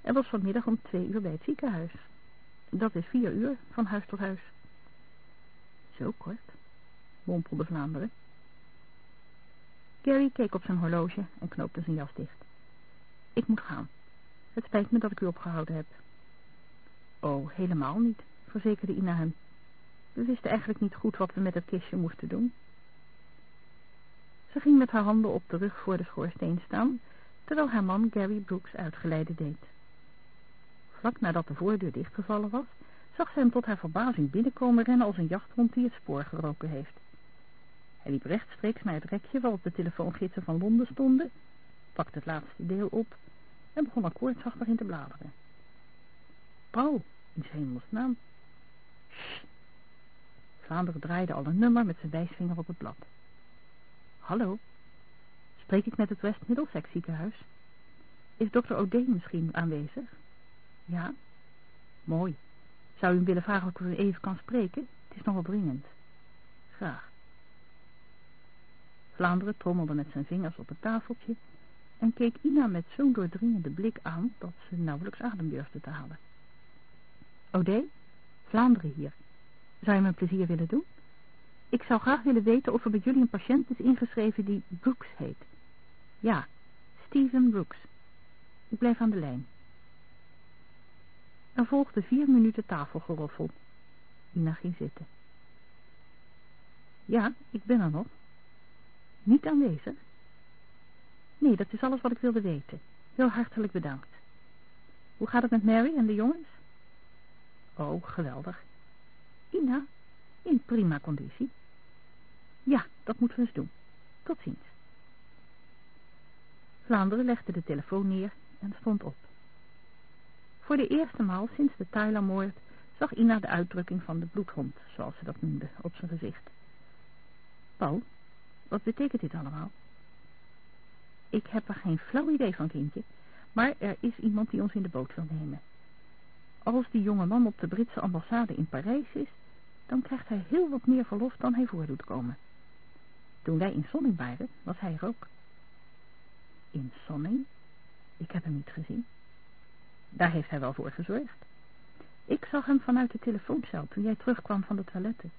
en was vanmiddag om twee uur bij het ziekenhuis. Dat is vier uur van huis tot huis. Zo kort, mompelde Vlaanderen. Gary keek op zijn horloge en knoopte zijn jas dicht. Ik moet gaan. Het spijt me dat ik u opgehouden heb. Oh, helemaal niet, verzekerde Ina hem. We wisten eigenlijk niet goed wat we met het kistje moesten doen. Ze ging met haar handen op de rug voor de schoorsteen staan, terwijl haar man Gary Brooks uitgeleide deed. Vlak nadat de voordeur dichtgevallen was, zag ze hem tot haar verbazing binnenkomen rennen als een jachthond die het spoor geroken heeft. Hij liep rechtstreeks naar het rekje waarop de telefoongidsen van Londen stonden, pakte het laatste deel op en begon akkoordsachtig in te bladeren. Paul, in zijn hemelsnaam. Vlaanderen draaide al een nummer met zijn wijsvinger op het blad. Hallo, spreek ik met het West Middlesex ziekenhuis? Is dokter O'Day misschien aanwezig? Ja? Mooi. Zou u hem willen vragen of ik u even kan spreken? Het is nogal dringend. Graag. Vlaanderen trommelde met zijn vingers op het tafeltje en keek Ina met zo'n doordringende blik aan dat ze nauwelijks adem durfde te halen. O'Day, Vlaanderen hier. Zou je me plezier willen doen? Ik zou graag willen weten of er bij jullie een patiënt is ingeschreven die Brooks heet. Ja, Stephen Brooks. Ik blijf aan de lijn. Er volgde vier minuten tafelgeroffel. Ina ging zitten. Ja, ik ben er nog. Niet aanwezig? Nee, dat is alles wat ik wilde weten. Heel hartelijk bedankt. Hoe gaat het met Mary en de jongens? Oh, geweldig. Ina, in prima conditie. Ja, dat moeten we eens doen. Tot ziens. Vlaanderen legde de telefoon neer en stond op. Voor de eerste maal sinds de Tylermoord zag Ina de uitdrukking van de bloedhond, zoals ze dat noemde, op zijn gezicht. Paul, wat betekent dit allemaal? Ik heb er geen flauw idee van, kindje, maar er is iemand die ons in de boot wil nemen. Als die jonge man op de Britse ambassade in Parijs is, dan krijgt hij heel wat meer verlof dan hij voor doet komen. Toen wij in Sonning waren, was hij er ook. In Sonning? Ik heb hem niet gezien. Daar heeft hij wel voor gezorgd. Ik zag hem vanuit de telefooncel toen jij terugkwam van de toiletten.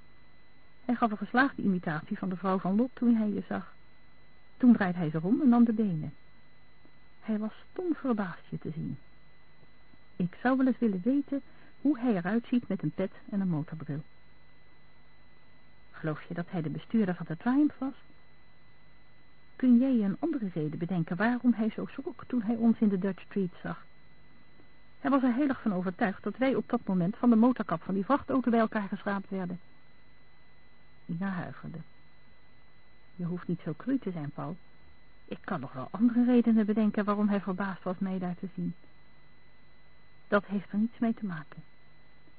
Hij gaf een geslaagde imitatie van de vrouw van Lot toen hij je zag. Toen draaide hij zich om en nam de benen. Hij was stom verbaasd je te zien. Ik zou wel eens willen weten hoe hij eruit ziet met een pet en een motorbril. Geloof je dat hij de bestuurder van de Triumph was? Kun jij een andere reden bedenken waarom hij zo schrok toen hij ons in de Dutch Street zag? Hij was er heilig van overtuigd dat wij op dat moment van de motorkap van die vrachtauto bij elkaar geschraapt werden. Ina huiverde. Je hoeft niet zo cru te zijn, Paul. Ik kan nog wel andere redenen bedenken waarom hij verbaasd was mij daar te zien. Dat heeft er niets mee te maken.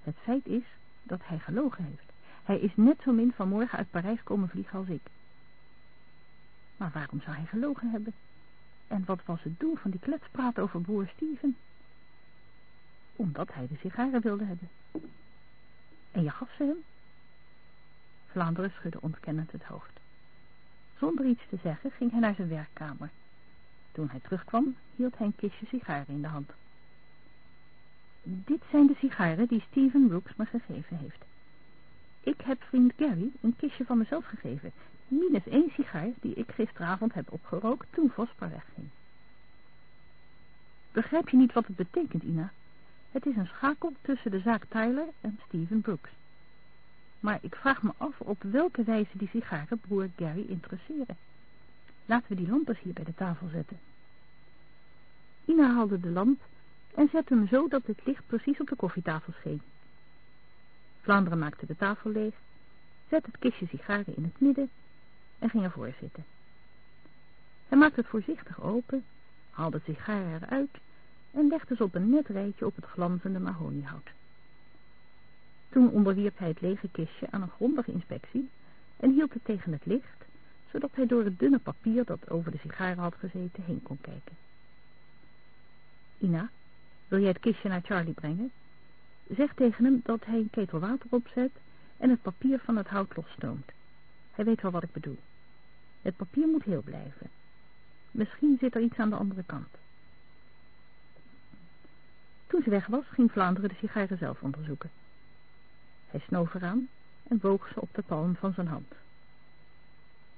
Het feit is dat hij gelogen heeft. Hij is net zo min vanmorgen uit Parijs komen vliegen als ik. Maar waarom zou hij gelogen hebben? En wat was het doel van die kletspraat over broer Steven? Omdat hij de sigaren wilde hebben. En je gaf ze hem? Vlaanderen schudde ontkennend het hoofd. Zonder iets te zeggen ging hij naar zijn werkkamer. Toen hij terugkwam, hield hij een kistje sigaren in de hand. Dit zijn de sigaren die Steven Brooks me gegeven heeft. Ik heb vriend Gary een kistje van mezelf gegeven, minus één sigaar die ik gisteravond heb opgerookt toen Vosper wegging. Begrijp je niet wat het betekent, Ina? Het is een schakel tussen de zaak Tyler en Steven Brooks. Maar ik vraag me af op welke wijze die sigaren broer Gary interesseren. Laten we die lampen hier bij de tafel zetten. Ina haalde de lamp en zette hem zo dat het licht precies op de koffietafel scheen. Vlaanderen maakte de tafel leeg, zette het kistje sigaren in het midden en ging ervoor zitten. Hij maakte het voorzichtig open, haalde het sigaren eruit en legde ze op een net rijtje op het glanzende mahoniehout. Toen onderwierp hij het lege kistje aan een grondige inspectie en hield het tegen het licht, zodat hij door het dunne papier dat over de sigaren had gezeten heen kon kijken. Ina, wil jij het kistje naar Charlie brengen? Zeg tegen hem dat hij een ketel water opzet en het papier van het hout losstoomt. Hij weet wel wat ik bedoel. Het papier moet heel blijven. Misschien zit er iets aan de andere kant. Toen ze weg was, ging Vlaanderen de sigaren zelf onderzoeken. Hij snoof eraan en woog ze op de palm van zijn hand.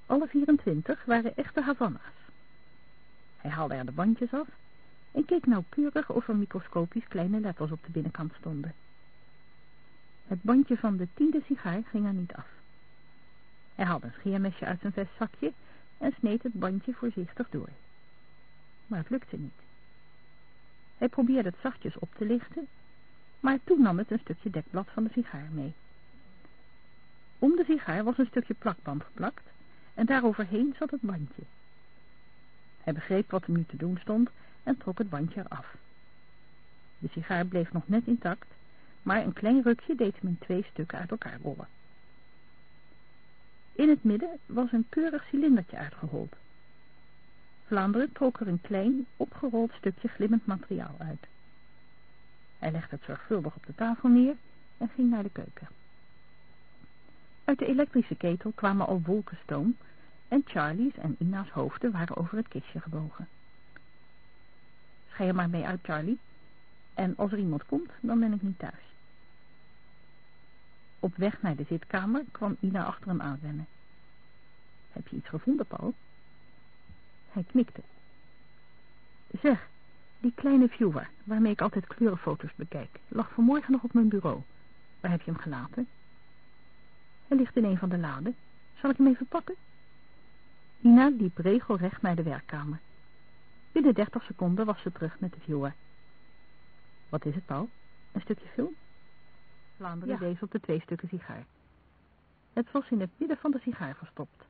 Alle 24 waren echte Havana's. Hij haalde er de bandjes af en keek nauwkeurig of er microscopisch kleine letters op de binnenkant stonden. Het bandje van de tiende sigaar ging er niet af. Hij haalde een scheermesje uit zijn vestzakje en sneed het bandje voorzichtig door. Maar het lukte niet. Hij probeerde het zachtjes op te lichten, maar toen nam het een stukje dekblad van de sigaar mee. Om de sigaar was een stukje plakband geplakt en daaroverheen zat het bandje. Hij begreep wat hem nu te doen stond en trok het bandje eraf. De sigaar bleef nog net intact, maar een klein rukje deed hem in twee stukken uit elkaar rollen. In het midden was een keurig cilindertje uitgehold. Vlaanderen trok er een klein, opgerold stukje glimmend materiaal uit. Hij legde het zorgvuldig op de tafel neer en ging naar de keuken. Uit de elektrische ketel kwamen al wolken stoom en Charlie's en Ina's hoofden waren over het kistje gebogen. Schij er maar mee uit, Charlie. En als er iemand komt, dan ben ik niet thuis. Op weg naar de zitkamer kwam Ina achter hem aanrennen. Heb je iets gevonden, Paul? Hij knikte. Zeg, die kleine viewer, waarmee ik altijd kleurenfoto's bekijk, lag vanmorgen nog op mijn bureau. Waar heb je hem gelaten? Hij ligt in een van de laden. Zal ik hem even pakken? Ina liep regelrecht naar de werkkamer. Binnen dertig seconden was ze terug met de viewer. Wat is het, Paul? Een stukje film? Vlaanderen ja. op de twee stukken sigaar. Het was in het midden van de sigaar verstopt.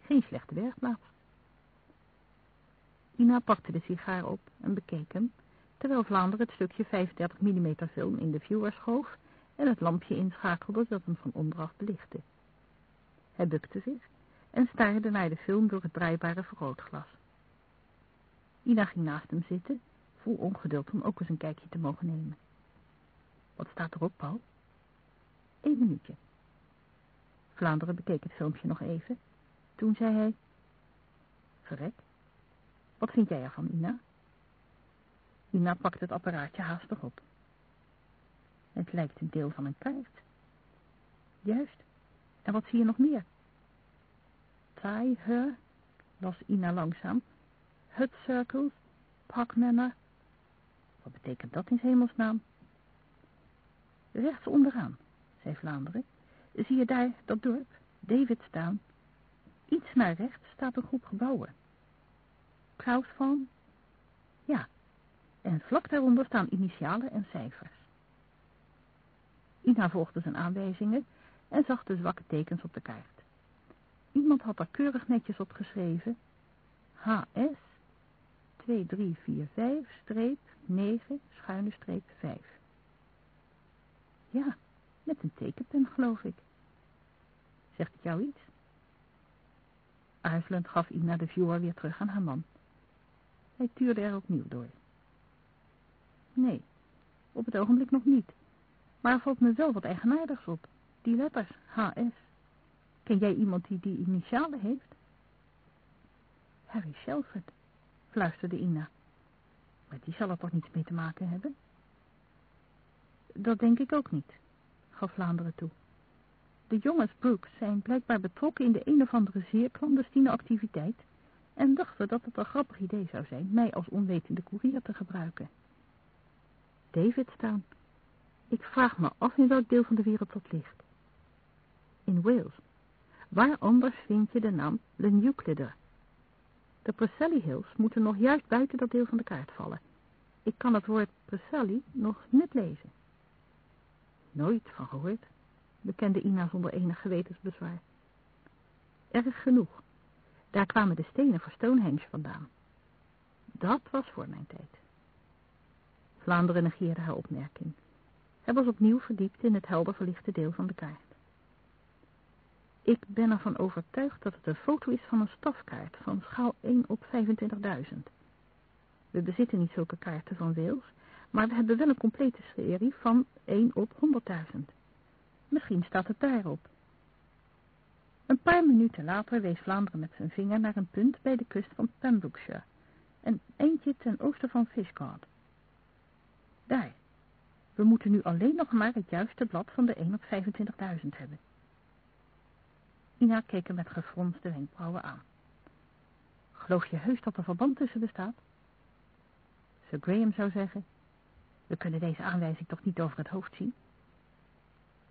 Geen slechte werkplaats. Ina pakte de sigaar op en bekeek hem, terwijl Vlaanderen het stukje 35 mm film in de viewer schoof en het lampje inschakelde dat hem van onderaf belichtte. Hij bukte zich en staarde naar de film door het draaibare vergrootglas. Ina ging naast hem zitten, vol ongeduld om ook eens een kijkje te mogen nemen. Wat staat erop, Paul? Eén minuutje. Vlaanderen bekeek het filmpje nog even. Toen zei hij... Verrek, wat vind jij ervan, Ina? Ina pakte het apparaatje haastig op. Het lijkt een deel van een kaart. Juist. En wat zie je nog meer? Tie, her, las Ina langzaam. Hut circles. Wat betekent dat in hemelsnaam? Rechts onderaan, zei Vlaanderen. Zie je daar dat dorp, David staan? Iets naar rechts staat een groep gebouwen. Klaus van? Ja, en vlak daaronder staan initialen en cijfers. Ina volgde zijn aanwijzingen en zag de zwakke tekens op de kaart. Iemand had er keurig netjes op geschreven. HS 2345 streep 9 schuine streep 5. Ja, met een tekenpen geloof ik. Zegt het jou iets? Aarzelend gaf Ina de viewer weer terug aan haar man. Hij tuurde er opnieuw door. Nee, op het ogenblik nog niet. Maar er valt me wel wat eigenaardigs op. Die letters, HS. Ken jij iemand die die initialen heeft? Harry Shelford, fluisterde Ina. Maar die zal er toch niets mee te maken hebben? Dat denk ik ook niet, gaf Vlaanderen toe. De jongens Brooks zijn blijkbaar betrokken in de een of andere zeer clandestine activiteit en dachten dat het een grappig idee zou zijn mij als onwetende koerier te gebruiken. David staan. Ik vraag me af in welk deel van de wereld dat ligt. In Wales. Waar anders vind je de naam Lenuclider? De Preseli Hills moeten nog juist buiten dat deel van de kaart vallen. Ik kan het woord Preseli nog net lezen. Nooit van gehoord, bekende Ina zonder enig gewetensbezwaar. Erg genoeg. Daar kwamen de stenen voor Stonehenge vandaan. Dat was voor mijn tijd. Vlaanderen negeerde haar opmerking. Hij was opnieuw verdiept in het helder verlichte deel van de kaart. Ik ben ervan overtuigd dat het een foto is van een stafkaart van schaal 1 op 25.000. We bezitten niet zulke kaarten van Wales, maar we hebben wel een complete serie van 1 op 100.000. Misschien staat het daarop. Een paar minuten later wees Vlaanderen met zijn vinger naar een punt bij de kust van Pembrokeshire, een eindje ten oosten van Fishguard. Daar. We moeten nu alleen nog maar het juiste blad van de 1 op 25.000 hebben. Ina keek hem met gefronste wenkbrauwen aan. Geloof je heus dat er verband tussen bestaat? Sir Graham zou zeggen, we kunnen deze aanwijzing toch niet over het hoofd zien?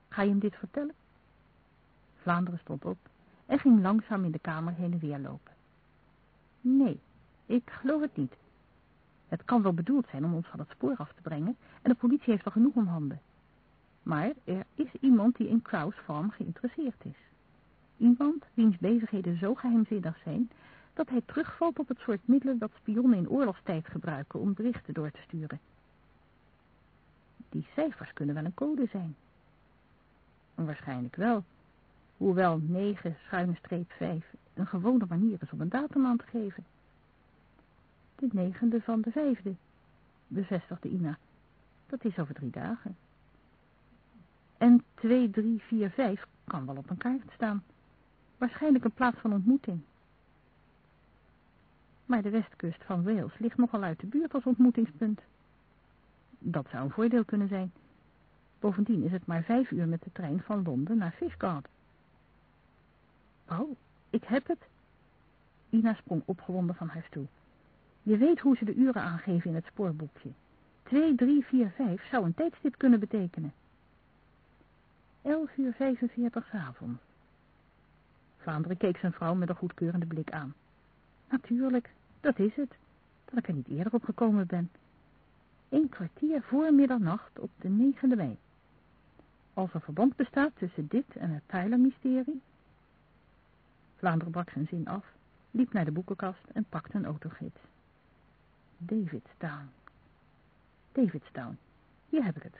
Ga je hem dit vertellen? Vlaanderen stond op en ging langzaam in de kamer heen en weer lopen. Nee, ik geloof het niet. Het kan wel bedoeld zijn om ons van het spoor af te brengen en de politie heeft al genoeg om handen. Maar er is iemand die in Kraus Farm geïnteresseerd is. Iemand wiens bezigheden zo geheimzinnig zijn dat hij terugvalt op het soort middelen dat spionnen in oorlogstijd gebruiken om berichten door te sturen. Die cijfers kunnen wel een code zijn. Waarschijnlijk wel, hoewel 9 schuine streep 5 een gewone manier is om een datum aan te geven. De negende van de vijfde, bevestigde Ina. Dat is over drie dagen. En 2, 3, 4, 5 kan wel op een kaart staan. Waarschijnlijk een plaats van ontmoeting. Maar de westkust van Wales ligt nogal uit de buurt als ontmoetingspunt. Dat zou een voordeel kunnen zijn. Bovendien is het maar vijf uur met de trein van Londen naar Fishguard. Oh, ik heb het. Ina sprong opgewonden van haar stoel. Je weet hoe ze de uren aangeven in het spoorboekje. 2, 3, 4, 5 zou een tijdstip kunnen betekenen. 11 uur 45 avond. Vlaanderen keek zijn vrouw met een goedkeurende blik aan. Natuurlijk, dat is het, dat ik er niet eerder op gekomen ben. Een kwartier voor middernacht op de 9e mei. Als er verband bestaat tussen dit en het Tyler-mysterie... Vlaanderen brak zijn zin af, liep naar de boekenkast en pakte een autogids. Davidstown. Davidstown, hier heb ik het.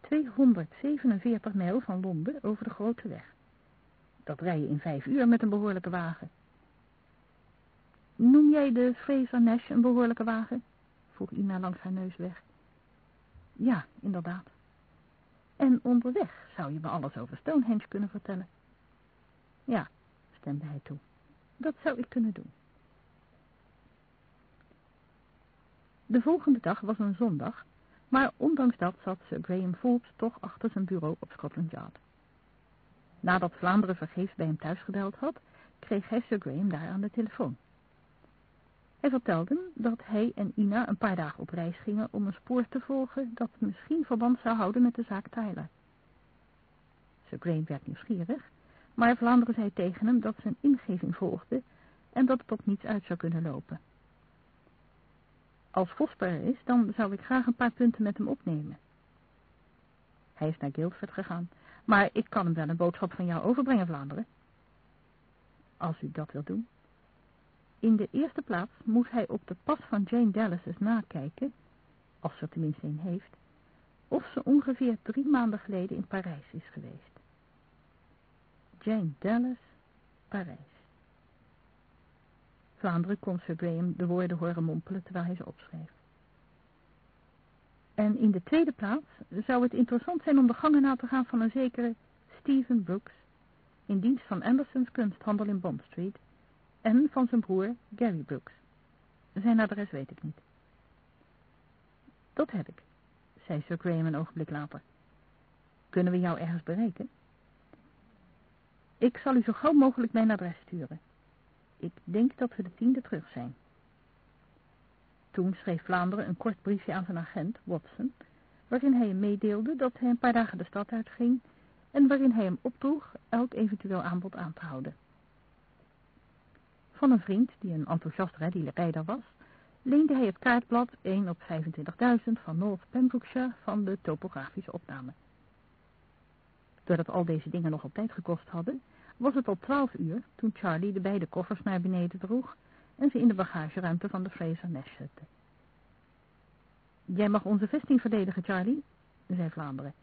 247 mijl van Londen over de grote weg. Dat rij je in vijf uur met een behoorlijke wagen. Noem jij de Fraser Nash een behoorlijke wagen? vroeg Ina langs haar neus weg. Ja, inderdaad. En onderweg zou je me alles over Stonehenge kunnen vertellen. Ja, stemde hij toe. Dat zou ik kunnen doen. De volgende dag was een zondag, maar ondanks dat zat Sir Graham Forbes toch achter zijn bureau op Scotland Yard. Nadat Vlaanderen vergeefs bij hem thuis gebeld had, kreeg hij Sir Graham daar aan de telefoon. Hij vertelde dat hij en Ina een paar dagen op reis gingen om een spoor te volgen dat misschien verband zou houden met de zaak Tyler. Sir Graham werd nieuwsgierig, maar Vlaanderen zei tegen hem dat zijn ingeving volgde en dat het op niets uit zou kunnen lopen. Als Vosper er is, dan zou ik graag een paar punten met hem opnemen. Hij is naar Guildford gegaan, maar ik kan hem wel een boodschap van jou overbrengen, Vlaanderen. Als u dat wilt doen. In de eerste plaats moet hij op de pas van Jane Dallas eens nakijken, als ze er tenminste een heeft, of ze ongeveer drie maanden geleden in Parijs is geweest. Jane Dallas, Parijs. Vlaanderen kon Sir Graham de woorden horen mompelen terwijl hij ze opschreef. En in de tweede plaats zou het interessant zijn om de gangen na te gaan van een zekere Stephen Brooks, in dienst van Andersons kunsthandel in Bond Street, en van zijn broer Gary Brooks. Zijn adres weet ik niet. Dat heb ik, zei Sir Graham een ogenblik later. Kunnen we jou ergens bereiken? Ik zal u zo gauw mogelijk mijn adres sturen. Ik denk dat we de tiende terug zijn. Toen schreef Vlaanderen een kort briefje aan zijn agent, Watson, waarin hij hem meedeelde dat hij een paar dagen de stad uitging en waarin hij hem opdroeg elk eventueel aanbod aan te houden. Van een vriend, die een enthousiast rijder was, leende hij het kaartblad 1 op 25.000 van North Pembrokeshire van de topografische opname. Doordat al deze dingen nog op tijd gekost hadden, was het al twaalf uur toen Charlie de beide koffers naar beneden droeg en ze in de bagageruimte van de Fraser Nash zette. Jij mag onze vesting verdedigen, Charlie, zei Vlaanderen.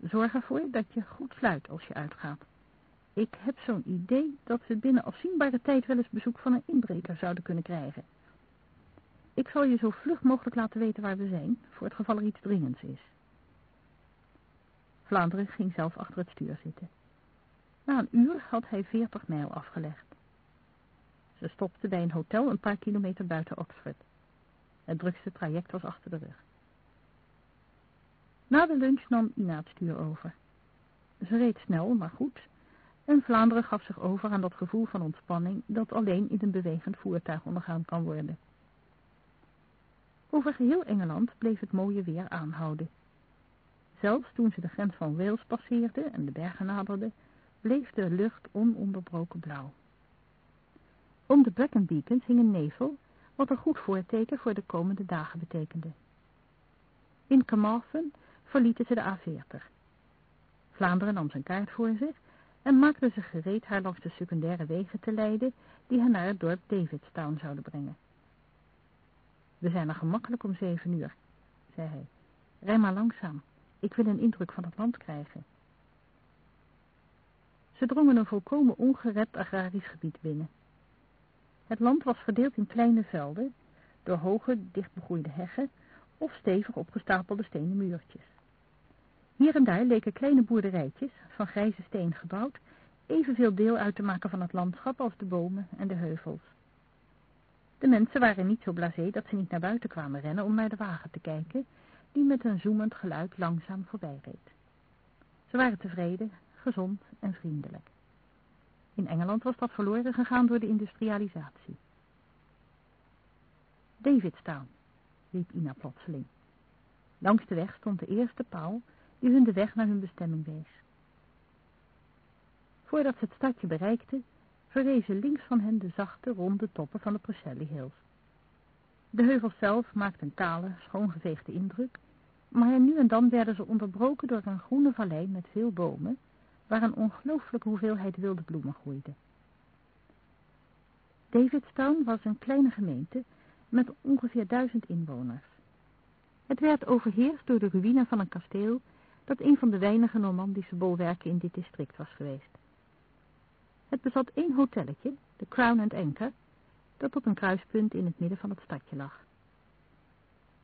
Zorg ervoor dat je goed sluit als je uitgaat. Ik heb zo'n idee dat we binnen afzienbare tijd wel eens bezoek van een inbreker zouden kunnen krijgen. Ik zal je zo vlug mogelijk laten weten waar we zijn, voor het geval er iets dringends is. Vlaanderen ging zelf achter het stuur zitten. Na een uur had hij veertig mijl afgelegd. Ze stopte bij een hotel een paar kilometer buiten Oxford. Het drukste traject was achter de rug. Na de lunch nam Ina het stuur over. Ze reed snel, maar goed, en Vlaanderen gaf zich over aan dat gevoel van ontspanning dat alleen in een bewegend voertuig ondergaan kan worden. Over geheel Engeland bleef het mooie weer aanhouden. Zelfs toen ze de grens van Wales passeerden en de bergen naderden, bleef de lucht ononderbroken blauw. Om de Brecon hing een nevel, wat een goed voorteken voor de komende dagen betekende. In Carmarthen verlieten ze de A40. Vlaanderen nam zijn kaart voor zich en maakte zich gereed haar langs de secundaire wegen te leiden die hen naar het dorp Davidstown zouden brengen. We zijn er gemakkelijk om zeven uur, zei hij. Rij maar langzaam. Ik wil een indruk van het land krijgen. Ze drongen een volkomen ongerept agrarisch gebied binnen. Het land was verdeeld in kleine velden, door hoge, dichtbegroeide heggen of stevig opgestapelde stenen muurtjes. Hier en daar leken kleine boerderijtjes, van grijze steen gebouwd, evenveel deel uit te maken van het landschap als de bomen en de heuvels. De mensen waren niet zo blasé dat ze niet naar buiten kwamen rennen om naar de wagen te kijken, die met een zoemend geluid langzaam voorbij reed. Ze waren tevreden, gezond en vriendelijk. In Engeland was dat verloren gegaan door de industrialisatie. Davidstown, riep Ina plotseling. Langs de weg stond de eerste paal die hun de weg naar hun bestemming wees. Voordat ze het stadje bereikten, verrezen links van hen de zachte, ronde toppen van de Preseli Hills. De heuvels zelf maakten een kale, schoongeveegde indruk, maar nu en dan werden ze onderbroken door een groene vallei met veel bomen, waar een ongelooflijke hoeveelheid wilde bloemen groeide. Davidstown was een kleine gemeente met ongeveer duizend inwoners. Het werd overheerst door de ruïne van een kasteel dat een van de weinige Normandische bolwerken in dit district was geweest. Het bezat één hotelletje, de Crown and Anchor, dat op een kruispunt in het midden van het stadje lag.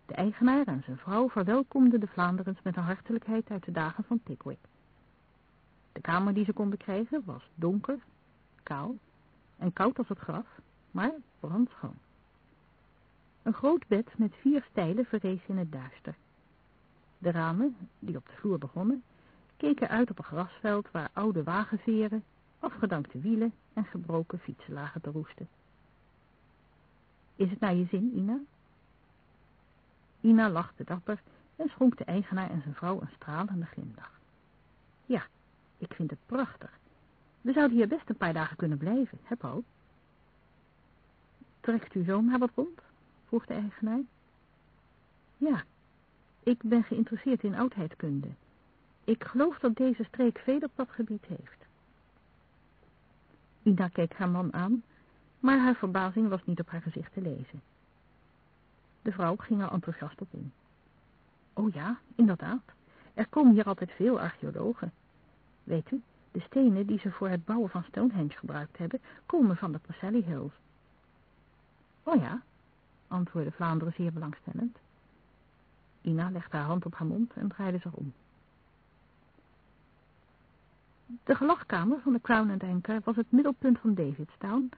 De eigenaar en zijn vrouw verwelkomden de Vlaanderens met een hartelijkheid uit de dagen van Pickwick. De kamer die ze konden krijgen was donker, kaal en koud als het graf, maar brandschoon. Een groot bed met vier stijlen verrees in het duister. De ramen, die op de vloer begonnen, keken uit op een grasveld waar oude wagenveren, afgedankte wielen en gebroken fietsen lagen te roesten. Is het naar je zin, Ina? Ina lachte dapper en schonk de eigenaar en zijn vrouw een stralende glimlach. Ja, ik vind het prachtig. We zouden hier best een paar dagen kunnen blijven, hè Paul? Trekt u zo maar wat rond? vroeg de eigenaar. Ja, ik ben geïnteresseerd in oudheidkunde. Ik geloof dat deze streek veel op dat gebied heeft. Ina keek haar man aan, maar haar verbazing was niet op haar gezicht te lezen. De vrouw ging er enthousiast op in. Oh ja, inderdaad. Er komen hier altijd veel archeologen. Weet u, de stenen die ze voor het bouwen van Stonehenge gebruikt hebben, komen van de Preseli Hills. Oh ja, antwoordde Vlaanderen zeer belangstellend. Ina legde haar hand op haar mond en draaide zich om. De gelagkamer van de Crown and Anchor was het middelpunt van Davidstown,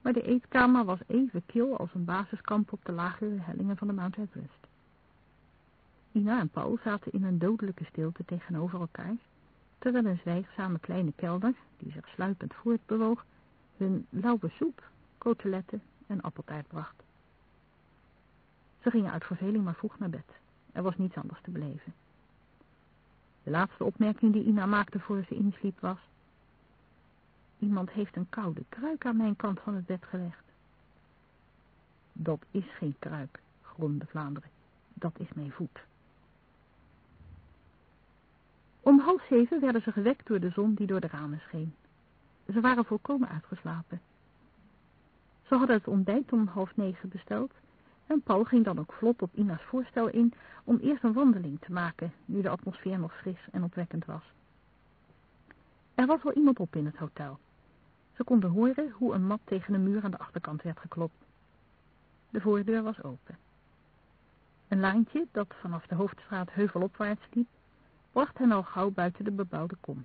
maar de eetkamer was even kil als een basiskamp op de lagere hellingen van de Mount Everest. Ina en Paul zaten in een dodelijke stilte tegenover elkaar, terwijl een zwijgzame kleine kelder, die zich sluipend voortbewoog, hun lauwe soep, koteletten en appeltaart bracht. Ze gingen uit verveling maar vroeg naar bed. Er was niets anders te beleven. De laatste opmerking die Ina maakte voor ze insliep was... Iemand heeft een koude kruik aan mijn kant van het bed gelegd. Dat is geen kruik, gromde Vlaanderen. Dat is mijn voet. Om half zeven werden ze gewekt door de zon die door de ramen scheen. Ze waren volkomen uitgeslapen. Ze hadden het ontbijt om half negen besteld en Paul ging dan ook vlot op Ina's voorstel in om eerst een wandeling te maken, nu de atmosfeer nog fris en opwekkend was. Er was wel iemand op in het hotel. Ze konden horen hoe een mat tegen een muur aan de achterkant werd geklopt. De voordeur was open. Een laantje, dat vanaf de hoofdstraat heuvelopwaarts liep, bracht hen al gauw buiten de bebouwde kom.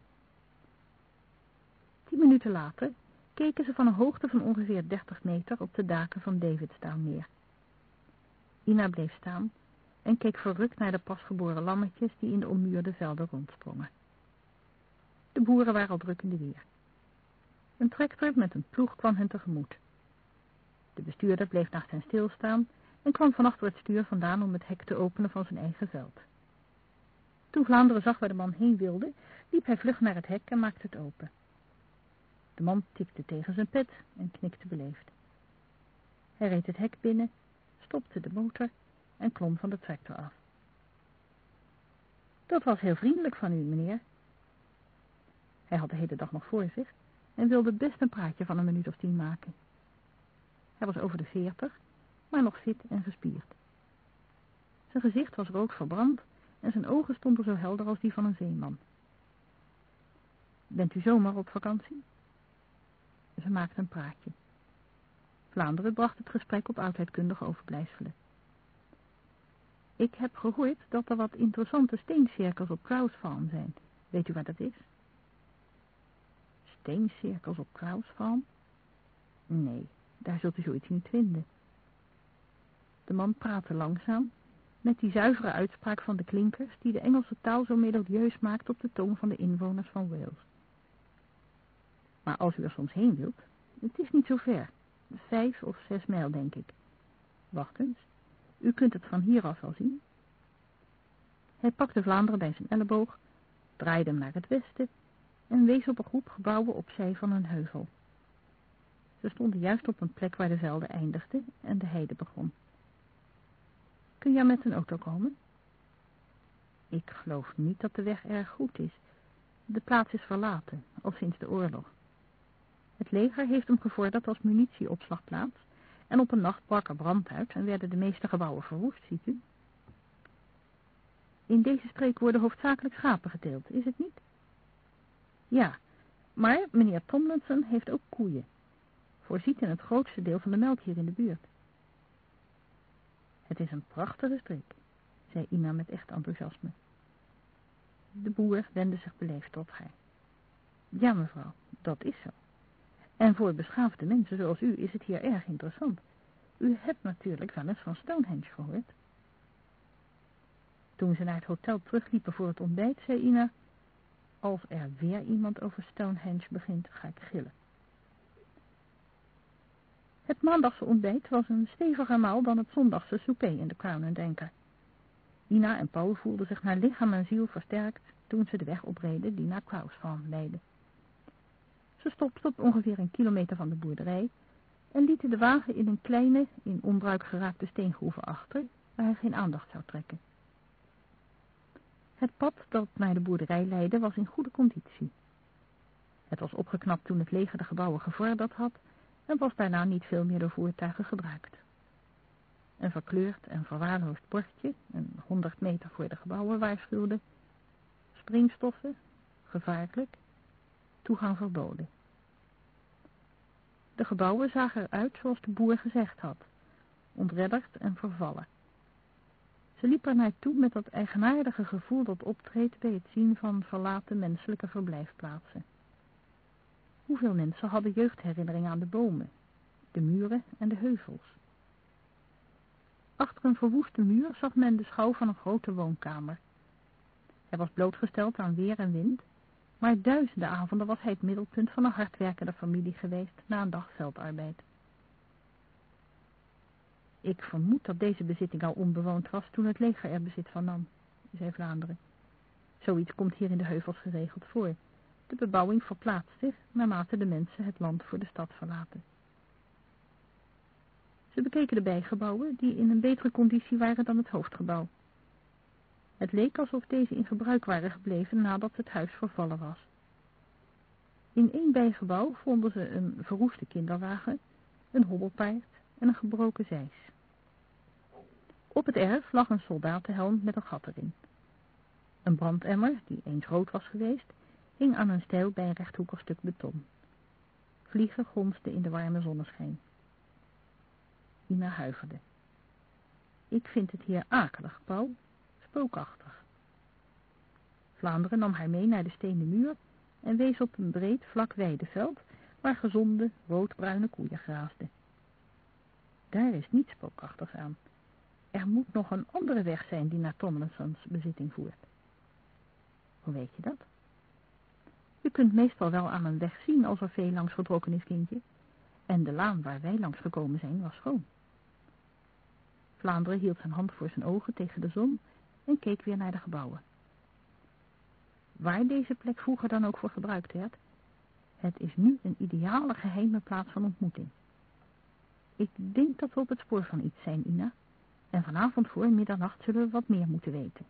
Tien minuten later keken ze van een hoogte van ongeveer 30 meter op de daken van Davidstown neer. Ina bleef staan en keek verrukt naar de pasgeboren lammetjes die in de ommuurde velden rondsprongen. De boeren waren al druk in de weer. Een tractor met een ploeg kwam hen tegemoet. De bestuurder bleef naast hen stilstaan en kwam van achter het stuur vandaan om het hek te openen van zijn eigen veld. Toen Vlaanderen zag waar de man heen wilde, liep hij vlug naar het hek en maakte het open. De man tikte tegen zijn pet en knikte beleefd. Hij reed het hek binnen, stopte de motor en klom van de tractor af. Dat was heel vriendelijk van u, meneer. Hij had de hele dag nog voor zich en wilde best een praatje van een minuut of tien maken. Hij was over de veertig, maar nog fit en gespierd. Zijn gezicht was rood verbrand en zijn ogen stonden zo helder als die van een zeeman. Bent u zomaar op vakantie? Ze maakte een praatje. Vlaanderen bracht het gesprek op oudheidkundige overblijfselen. Ik heb gehoord dat er wat interessante steencirkels op Kraus zijn. Weet u wat dat is? Steencirkels op Kraus? Nee, daar zult u zoiets niet vinden. De man praatte langzaam, met die zuivere uitspraak van de klinkers die de Engelse taal zo melodieus maakt op de tong van de inwoners van Wales. Maar als u er soms heen wilt, het is niet zo ver. Vijf of zes mijl, denk ik. Wacht eens, u kunt het van hieraf wel zien. Hij pakte Vlaanderen bij zijn elleboog, draaide hem naar het westen en wees op een groep gebouwen opzij van een heuvel. Ze stonden juist op een plek waar de velden eindigden en de heide begon. Kun jij met een auto komen? Ik geloof niet dat de weg erg goed is. De plaats is verlaten, al sinds de oorlog. Het leger heeft hem gevorderd als munitieopslagplaats en op een nacht brak er brand uit en werden de meeste gebouwen verwoest, ziet u. In deze streek worden hoofdzakelijk schapen geteeld, is het niet? Ja, maar meneer Tomlinson heeft ook koeien. Voorziet in het grootste deel van de melk hier in de buurt. Het is een prachtige streek, zei Ina met echt enthousiasme. De boer wendde zich beleefd tot haar. Ja, mevrouw, dat is zo. En voor beschaafde mensen zoals u is het hier erg interessant. U hebt natuurlijk wel eens van Stonehenge gehoord. Toen ze naar het hotel terugliepen voor het ontbijt, zei Ina... Als er weer iemand over Stonehenge begint, ga ik gillen. Het maandagse ontbijt was een steviger maal dan het zondagse souper in de Crown. Ina en Paul voelden zich naar lichaam en ziel versterkt toen ze de weg opreden die naar Farm leidde. Ze stopten op ongeveer een kilometer van de boerderij en lieten de wagen in een kleine, in onbruik geraakte steengroeven achter, waar hij geen aandacht zou trekken. Het pad dat naar de boerderij leidde was in goede conditie. Het was opgeknapt toen het leger de gebouwen gevorderd had en was daarna niet veel meer door voertuigen gebruikt. Een verkleurd en verwaarloosd bordje, een honderd meter voor de gebouwen waarschuwde, springstoffen, gevaarlijk, toegang verboden. De gebouwen zagen eruit zoals de boer gezegd had, ontredderd en vervallen. Ze liep er naartoe met dat eigenaardige gevoel dat optreedt bij het zien van verlaten menselijke verblijfplaatsen. Hoeveel mensen hadden jeugdherinneringen aan de bomen, de muren en de heuvels? Achter een verwoeste muur zag men de schouw van een grote woonkamer. Hij was blootgesteld aan weer en wind, maar duizenden avonden was hij het middelpunt van een hardwerkende familie geweest na een dag veldarbeid. Ik vermoed dat deze bezitting al onbewoond was toen het leger er bezit van nam, zei Vlaanderen. Zoiets komt hier in de heuvels geregeld voor. De bebouwing verplaatst zich naarmate de mensen het land voor de stad verlaten. Ze bekeken de bijgebouwen die in een betere conditie waren dan het hoofdgebouw. Het leek alsof deze in gebruik waren gebleven nadat het huis vervallen was. In één bijgebouw vonden ze een verroeste kinderwagen, een hobbelpaard en een gebroken zeis. Op het erf lag een soldatenhelm met een gat erin. Een brandemmer, die eens rood was geweest, hing aan een stijl bij een rechthoekig stuk beton. Vliegen gonsden in de warme zonneschijn. Ina huiverde. Ik vind het hier akelig, Paul, spookachtig. Vlaanderen nam haar mee naar de stenen muur en wees op een breed vlak weideveld waar gezonde roodbruine koeien graasden. Daar is niets spookachtigs aan. Er moet nog een andere weg zijn die naar Tomlinsons bezitting voert. Hoe weet je dat? Je kunt meestal wel aan een weg zien als er veel langs getrokken is, kindje. En de laan waar wij langs gekomen zijn was schoon. Vlaanderen hield zijn hand voor zijn ogen tegen de zon en keek weer naar de gebouwen. Waar deze plek vroeger dan ook voor gebruikt werd, het is nu een ideale geheime plaats van ontmoeting. Ik denk dat we op het spoor van iets zijn, Ina. En vanavond voor middernacht zullen we wat meer moeten weten.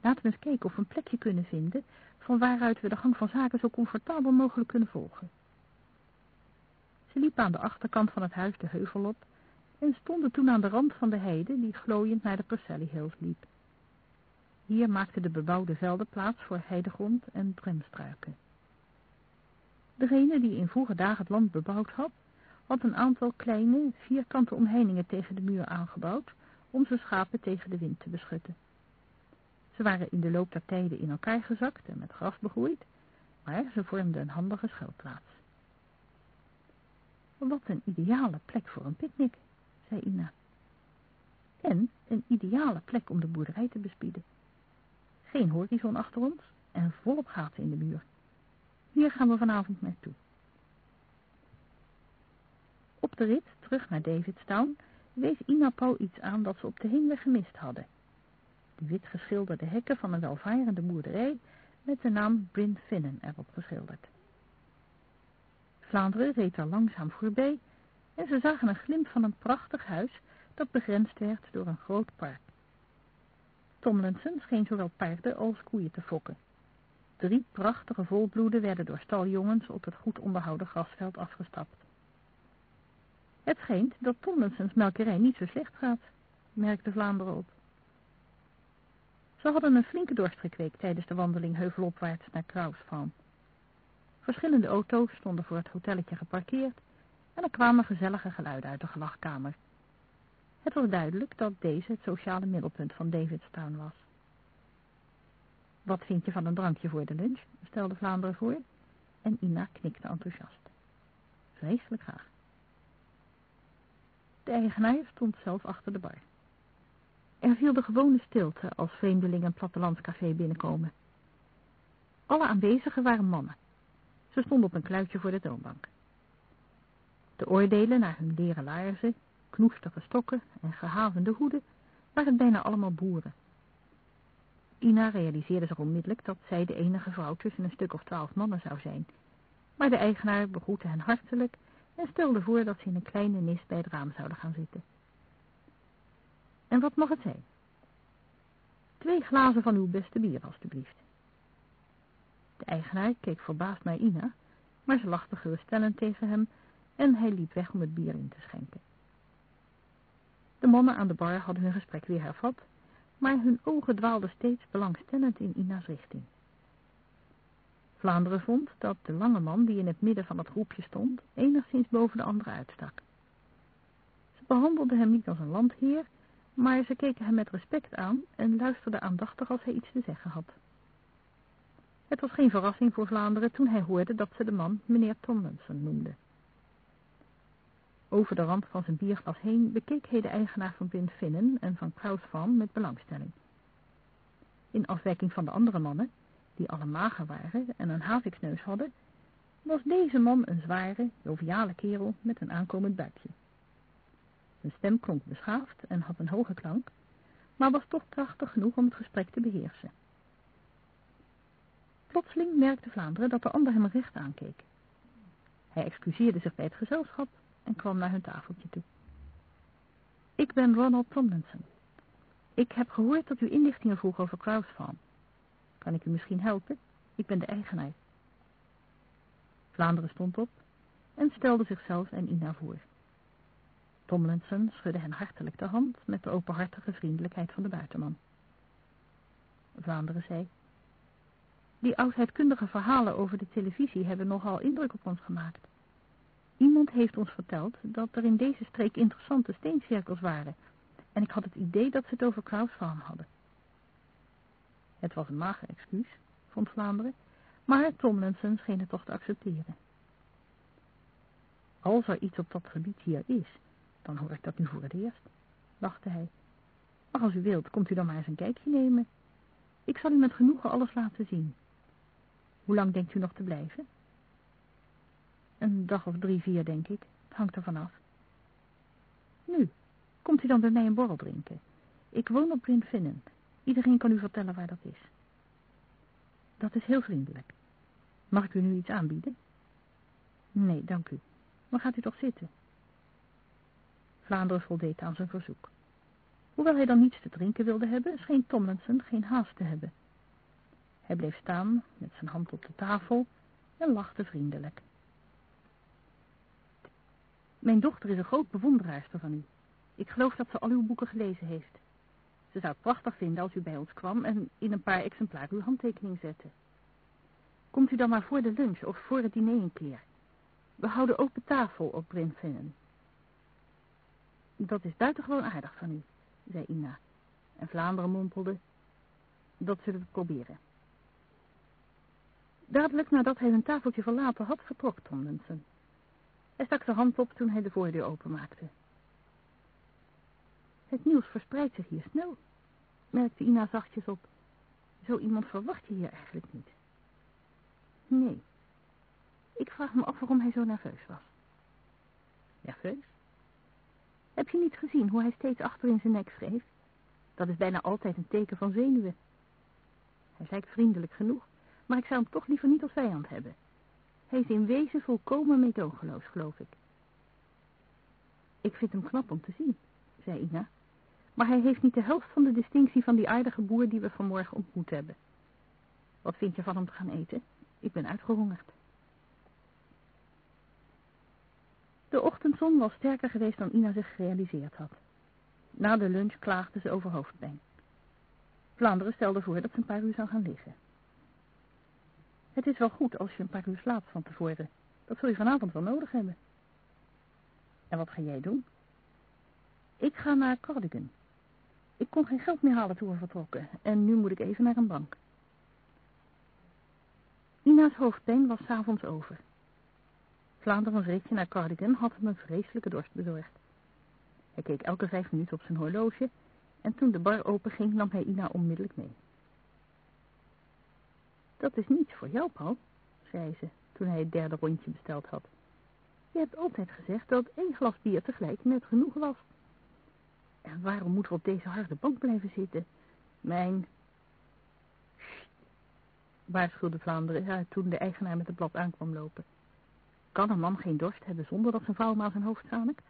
Laten we eens kijken of we een plekje kunnen vinden van waaruit we de gang van zaken zo comfortabel mogelijk kunnen volgen. Ze liepen aan de achterkant van het huis de heuvel op en stonden toen aan de rand van de heide die glooiend naar de Percelli Hills liep. Hier maakten de bebouwde velden plaats voor heidegrond en bremstruiken. Degene die in vroege dagen het land bebouwd had, had een aantal kleine, vierkante omheiningen tegen de muur aangebouwd om zijn schapen tegen de wind te beschutten. Ze waren in de loop der tijden in elkaar gezakt en met gras begroeid, maar ze vormden een handige schuilplaats. Wat een ideale plek voor een picknick, zei Ina. En een ideale plek om de boerderij te bespieden. Geen horizon achter ons en volop gaten in de muur. Hier gaan we vanavond naartoe. Op de rit terug naar Davidstown wees Ina Paul iets aan dat ze op de heenweg gemist hadden. De wit geschilderde hekken van een welvarende boerderij met de naam Bryn Finnen erop geschilderd. Vlaanderen reed er langzaam voorbij en ze zagen een glimp van een prachtig huis dat begrensd werd door een groot park. Tomlinson scheen zowel paarden als koeien te fokken. Drie prachtige volbloeden werden door staljongens op het goed onderhouden grasveld afgestapt. Het schijnt dat Tomlinsons melkerij niet zo slecht gaat, merkte Vlaanderen op. Ze hadden een flinke dorst gekweekt tijdens de wandeling heuvelopwaarts naar Kraus Farm. Verschillende auto's stonden voor het hotelletje geparkeerd en er kwamen gezellige geluiden uit de gelachkamer. Het was duidelijk dat deze het sociale middelpunt van Davidstown was. Wat vind je van een drankje voor de lunch? stelde Vlaanderen voor en Ina knikte enthousiast. Vreselijk graag. De eigenaar stond zelf achter de bar. Er viel de gewone stilte als vreemdelingen een plattelandscafé binnenkomen. Alle aanwezigen waren mannen. Ze stonden op een kluitje voor de toonbank. De oordelen naar hun leren laarzen, knoestige stokken en gehavende hoeden waren bijna allemaal boeren. Ina realiseerde zich onmiddellijk dat zij de enige vrouw tussen een stuk of twaalf mannen zou zijn, maar de eigenaar begroette hen hartelijk en stelde voor dat ze in een kleine nis bij het raam zouden gaan zitten. En wat mag het zijn? Twee glazen van uw beste bier, alstublieft. De eigenaar keek verbaasd naar Ina, maar ze lachte geruststellend tegen hem en hij liep weg om het bier in te schenken. De mannen aan de bar hadden hun gesprek weer hervat, maar hun ogen dwaalden steeds belangstellend in Ina's richting. Vlaanderen vond dat de lange man die in het midden van het groepje stond, enigszins boven de anderen uitstak. Ze behandelden hem niet als een landheer, maar ze keken hem met respect aan en luisterden aandachtig als hij iets te zeggen had. Het was geen verrassing voor Vlaanderen toen hij hoorde dat ze de man meneer Tomlinson noemde. Over de rand van zijn bierglas heen bekeek hij de eigenaar van Bind Finnen en van Kraus Farm met belangstelling. In afwijking van de andere mannen, die alle mager waren en een haviksneus hadden, was deze man een zware, joviale kerel met een aankomend buikje. Zijn stem klonk beschaafd en had een hoge klank, maar was toch krachtig genoeg om het gesprek te beheersen. Plotseling merkte Vlaanderen dat de ander hem recht aankeek. Hij excuseerde zich bij het gezelschap en kwam naar hun tafeltje toe. Ik ben Ronald Tomlinson. Ik heb gehoord dat u inlichtingen vroeg over Kraus Farm. Kan ik u misschien helpen? Ik ben de eigenaar. Vlaanderen stond op en stelde zichzelf en Ina voor. Tomlinson schudde hen hartelijk de hand met de openhartige vriendelijkheid van de buitenman. Vlaanderen zei, die oudheidkundige verhalen over de televisie hebben nogal indruk op ons gemaakt. Iemand heeft ons verteld dat er in deze streek interessante steencirkels waren en ik had het idee dat ze het over Kraus hadden. Het was een mager excuus, vond Vlaanderen, maar Tomlinson scheen het toch te accepteren. Als er iets op dat gebied hier is, dan hoor ik dat nu voor het eerst, lachte hij. Maar als u wilt, komt u dan maar eens een kijkje nemen. Ik zal u met genoegen alles laten zien. Hoe lang denkt u nog te blijven? Een dag of drie, vier, denk ik. Het hangt er vanaf. Nu, komt u dan bij mij een borrel drinken? Ik woon op Glenfinnan. Iedereen kan u vertellen waar dat is. Dat is heel vriendelijk. Mag ik u nu iets aanbieden? Nee, dank u. Maar gaat u toch zitten? Vlaanderen voldeed aan zijn verzoek. Hoewel hij dan niets te drinken wilde hebben, scheen Tomlinson geen haast te hebben. Hij bleef staan met zijn hand op de tafel en lachte vriendelijk. Mijn dochter is een groot bewonderaarster van u. Ik geloof dat ze al uw boeken gelezen heeft. Ze zou het prachtig vinden als u bij ons kwam en in een paar exemplaren uw handtekening zette. Komt u dan maar voor de lunch of voor het diner een keer. We houden de tafel op Brinfinnen. Dat is buitengewoon aardig van u, zei Ina. En Vlaanderen mompelde, dat zullen we proberen. Dadelijk nadat hij zijn tafeltje verlaten had, vertrok Tomlinson. Hij stak zijn hand op toen hij de voordeur openmaakte. Het nieuws verspreidt zich hier snel, merkte Ina zachtjes op. Zo iemand verwacht je hier eigenlijk niet. Nee. Ik vraag me af waarom hij zo nerveus was. Nerveus? Heb je niet gezien hoe hij steeds achter in zijn nek wreef? Dat is bijna altijd een teken van zenuwen. Hij lijkt vriendelijk genoeg, maar ik zou hem toch liever niet als vijand hebben. Hij is in wezen volkomen meedogenloos, geloof ik. Ik vind hem knap om te zien, zei Ina. Maar hij heeft niet de helft van de distinctie van die aardige boer die we vanmorgen ontmoet hebben. Wat vind je van hem te gaan eten? Ik ben uitgehongerd. De ochtendzon was sterker geweest dan Ina zich gerealiseerd had. Na de lunch klaagde ze over hoofdpijn. Vlaanderen stelde voor dat ze een paar uur zou gaan liggen. Het is wel goed als je een paar uur slaapt van tevoren. Dat zul je vanavond wel nodig hebben. En wat ga jij doen? Ik ga naar Cardigan. Ik kon geen geld meer halen toen we vertrokken. En nu moet ik even naar een bank. Ina's hoofdpijn was s'avonds over. Vlaanderens ritje naar Cardigan had hem een vreselijke dorst bezorgd. Hij keek elke vijf minuten op zijn horloge en toen de bar openging nam hij Ina onmiddellijk mee. Dat is niets voor jou, Paul, zei ze toen hij het derde rondje besteld had. Je hebt altijd gezegd dat één glas bier tegelijk net genoeg was. En waarom moeten we op deze harde bank blijven zitten? Mijn... Sst, waarschuwde Vlaanderen toen de eigenaar met het blad aankwam lopen. Kan een man geen dorst hebben zonder dat zijn vrouw hem aan zijn hoofd zanikt?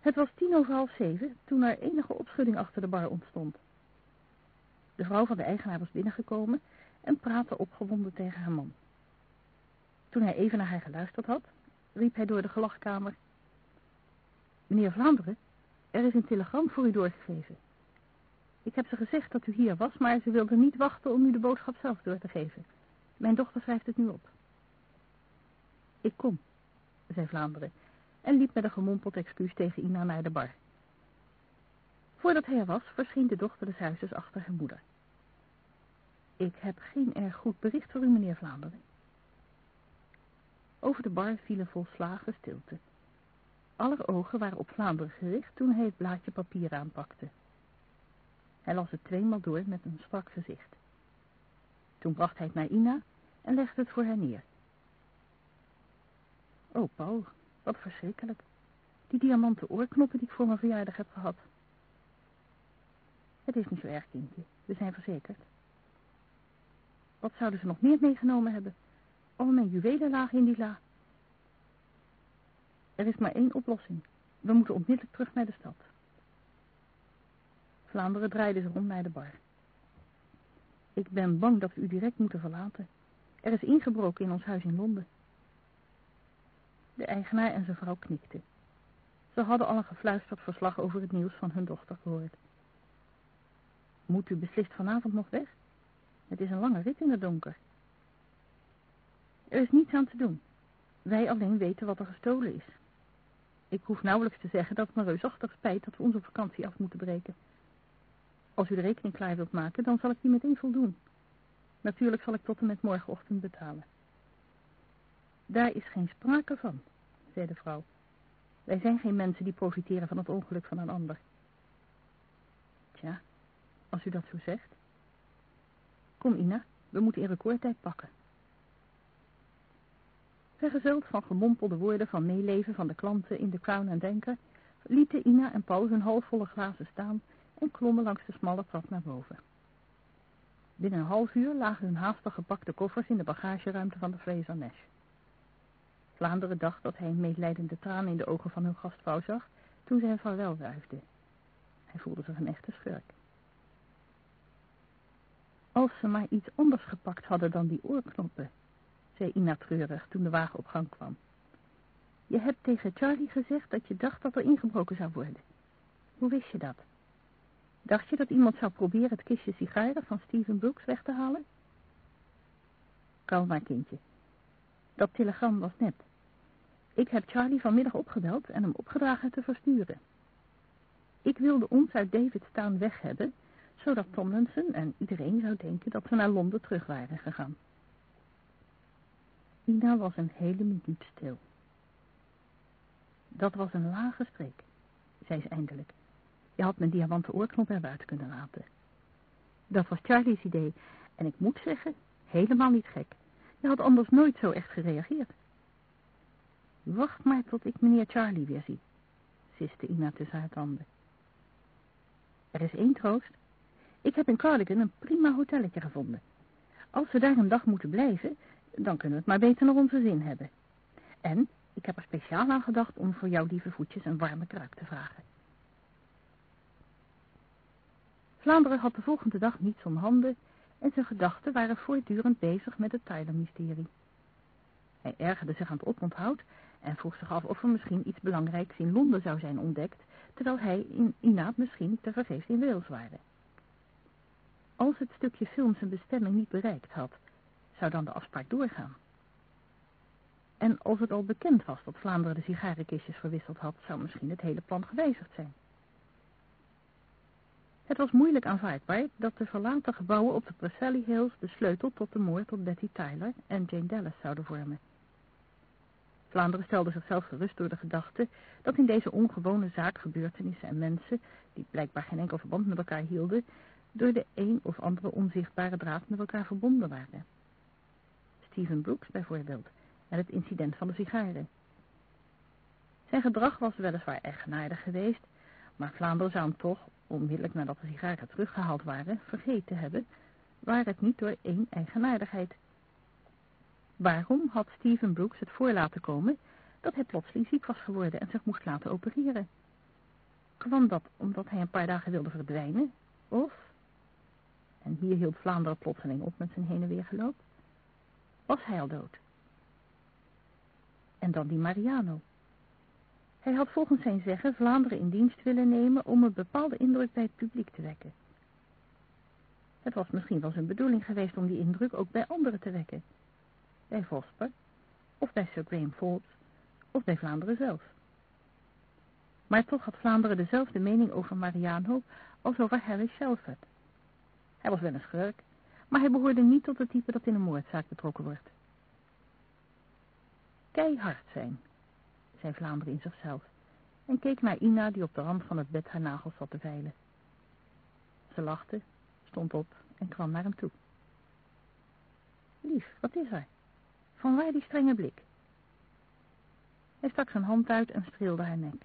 Het was tien over half zeven toen er enige opschudding achter de bar ontstond. De vrouw van de eigenaar was binnengekomen en praatte opgewonden tegen haar man. Toen hij even naar haar geluisterd had, riep hij door de gelachkamer. Meneer Vlaanderen, er is een telegram voor u doorgegeven. Ik heb ze gezegd dat u hier was, maar ze wilde niet wachten om u de boodschap zelf door te geven. Mijn dochter schrijft het nu op. Ik kom, zei Vlaanderen, en liep met een gemompeld excuus tegen Ina naar de bar. Voordat hij er was, verscheen de dochter des huizes achter haar moeder. Ik heb geen erg goed bericht voor u, meneer Vlaanderen. Over de bar viel een volslagen stilte. Aller ogen waren op Vlaanderen gericht toen hij het blaadje papier aanpakte. Hij las het tweemaal door met een strak gezicht. Toen bracht hij het naar Ina en legde het voor haar neer. Oh, Paul, wat verschrikkelijk. Die diamanten oorknoppen die ik voor mijn verjaardag heb gehad. Het is niet zo erg, kindje. We zijn verzekerd. Wat zouden ze nog meer meegenomen hebben? Al mijn juwelen lagen in die la. Er is maar één oplossing. We moeten onmiddellijk terug naar de stad. Vlaanderen draaide zich om naar de bar. Ik ben bang dat we u direct moeten verlaten. Er is ingebroken in ons huis in Londen. De eigenaar en zijn vrouw knikten. Ze hadden al een gefluisterd verslag over het nieuws van hun dochter gehoord. Moet u beslist vanavond nog weg? Het is een lange rit in het donker. Er is niets aan te doen. Wij alleen weten wat er gestolen is. Ik hoef nauwelijks te zeggen dat het me reusachtig spijt dat we onze vakantie af moeten breken. Als u de rekening klaar wilt maken, dan zal ik die meteen voldoen. Natuurlijk zal ik tot en met morgenochtend betalen. Daar is geen sprake van, zei de vrouw. Wij zijn geen mensen die profiteren van het ongeluk van een ander. Tja, als u dat zo zegt. Kom, Ina, we moeten in recordtijd pakken. Vergezeld van gemompelde woorden van meeleven van de klanten in de Crown en Denker, lieten Ina en Paul hun halfvolle glazen staan en klommen langs de smalle trap naar boven. Binnen een half uur lagen hun haastig gepakte koffers in de bagageruimte van de Fraser Nash. Vlaanderen dacht dat hij een medelijdende traan in de ogen van hun gastvrouw zag toen ze hem vaarwel wuifde. Hij voelde zich een echte schurk. Als ze maar iets anders gepakt hadden dan die oorknoppen, zei Ina treurig toen de wagen op gang kwam. Je hebt tegen Charlie gezegd dat je dacht dat er ingebroken zou worden. Hoe wist je dat? Dacht je dat iemand zou proberen het kistje sigaren van Steven Brooks weg te halen? Kalm maar, kindje. Dat telegram was net. Ik heb Charlie vanmiddag opgebeld en hem opgedragen te versturen. Ik wilde ons uit David staan weg hebben, zodat Tomlinson en iedereen zou denken dat we naar Londen terug waren gegaan. Ina was een hele minuut stil. Dat was een lage streek, zei ze eindelijk. Je had mijn diamanten oorknop eruit kunnen laten. Dat was Charlie's idee, en ik moet zeggen, helemaal niet gek. Je had anders nooit zo echt gereageerd. Wacht maar tot ik meneer Charlie weer zie, siste Ina tussen haar tanden. Er is één troost. Ik heb in Cardigan een prima hotelletje gevonden. Als we daar een dag moeten blijven, dan kunnen we het maar beter naar onze zin hebben. En ik heb er speciaal aan gedacht om voor jouw lieve voetjes een warme kruik te vragen. Vlaanderen had de volgende dag niets om handen en zijn gedachten waren voortdurend bezig met het Tyler-mysterie. Hij ergerde zich aan het oponthoud en vroeg zich af of er misschien iets belangrijks in Londen zou zijn ontdekt, terwijl hij in Ina misschien te vergeefs in Wales waren. Als het stukje film zijn bestemming niet bereikt had, zou dan de afspraak doorgaan. En als het al bekend was dat Vlaanderen de sigarenkistjes verwisseld had, zou misschien het hele plan gewijzigd zijn. Het was moeilijk aanvaardbaar dat de verlaten gebouwen op de Preseli Hills de sleutel tot de moord op Betty Tyler en Jane Dallas zouden vormen. Vlaanderen stelde zichzelf gerust door de gedachte dat in deze ongewone zaak gebeurtenissen en mensen, die blijkbaar geen enkel verband met elkaar hielden, door de een of andere onzichtbare draad met elkaar verbonden waren. Stephen Brooks bijvoorbeeld, en het incident van de sigaren. Zijn gedrag was weliswaar eigenaardig geweest, maar Vlaanderen zou hem toch, onmiddellijk nadat de sigaren teruggehaald waren, vergeten hebben, waar het niet door één eigenaardigheid. Waarom had Stephen Brooks het voor laten komen dat hij plotseling ziek was geworden en zich moest laten opereren? Kwam dat omdat hij een paar dagen wilde verdwijnen? Of, en hier hield Vlaanderen plotseling op met zijn heen en weer geloop, was hij al dood? En dan die Mariano. Hij had volgens zijn zeggen Vlaanderen in dienst willen nemen om een bepaalde indruk bij het publiek te wekken. Het was misschien wel zijn bedoeling geweest om die indruk ook bij anderen te wekken. Bij Vosper, of bij Sir Graham Forbes, of bij Vlaanderen zelf. Maar toch had Vlaanderen dezelfde mening over Mariano als over Harry Shelford. Hij was wel een schurk, maar hij behoorde niet tot het type dat in een moordzaak betrokken wordt. Keihard zijn, zei Vlaanderen in zichzelf en keek naar Ina die op de rand van het bed haar nagels zat te veilen. Ze lachte, stond op en kwam naar hem toe. Lief, wat is er? Van waar die strenge blik? Hij stak zijn hand uit en streelde haar nek.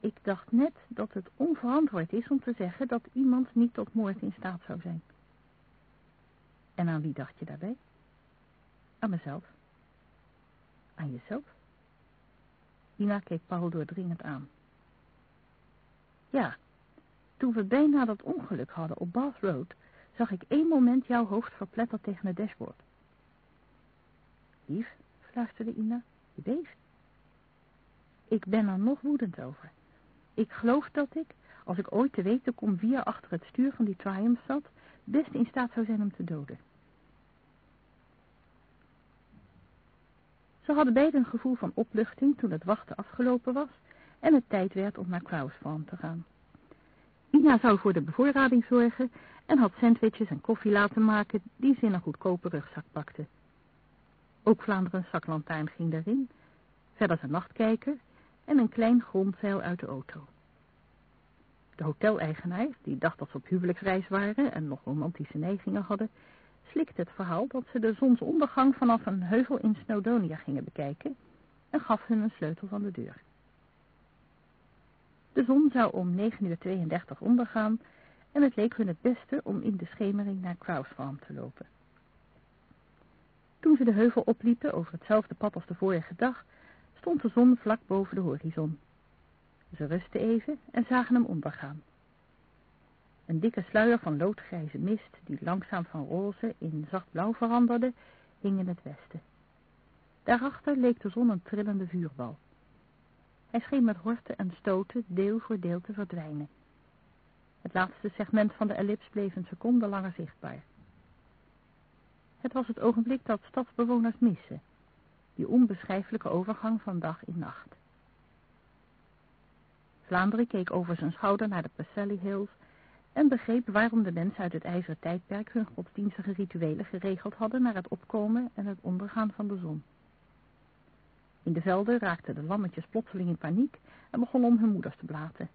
Ik dacht net dat het onverantwoord is om te zeggen dat iemand niet tot moord in staat zou zijn. En aan wie dacht je daarbij? Aan mezelf. Aan jezelf? Ina keek Paul doordringend aan. Ja, toen we bijna dat ongeluk hadden op Bath Road, zag ik één moment jouw hoofd verpletterd tegen het dashboard. Lief, fluisterde Ina, je beeft. Ik ben er nog woedend over. Ik geloof dat ik, als ik ooit te weten kom wie er achter het stuur van die Triumph zat, best in staat zou zijn hem te doden. Ze hadden beiden een gevoel van opluchting toen het wachten afgelopen was en het tijd werd om naar Kraus Farm te gaan. Ina zou voor de bevoorrading zorgen en had sandwiches en koffie laten maken die ze in een goedkope rugzak pakte. Ook Vlaanderen zaklantaarn ging daarin, verder zijn nachtkijker en een klein grondzeil uit de auto. De hoteleigenaar, die dacht dat ze op huwelijksreis waren en nog romantische neigingen hadden, slikte het verhaal dat ze de zonsondergang vanaf een heuvel in Snowdonia gingen bekijken en gaf hun een sleutel van de deur. De zon zou om 9.32 uur ondergaan en het leek hun het beste om in de schemering naar Kraus Farm te lopen. Toen ze de heuvel opliepen over hetzelfde pad als de vorige dag, stond de zon vlak boven de horizon. Ze rustten even en zagen hem ondergaan. Een dikke sluier van loodgrijze mist, die langzaam van roze in zacht blauw veranderde, hing in het westen. Daarachter leek de zon een trillende vuurbal. Hij scheen met horten en stoten deel voor deel te verdwijnen. Het laatste segment van de ellips bleef een seconde langer zichtbaar. Het was het ogenblik dat stadsbewoners missen, die onbeschrijfelijke overgang van dag in nacht. Vlaanderen keek over zijn schouder naar de Pacelli Hills en begreep waarom de mensen uit het ijzeren tijdperk hun godsdienstige rituelen geregeld hadden naar het opkomen en het ondergaan van de zon. In de velden raakten de lammetjes plotseling in paniek en begonnen om hun moeders te blaten.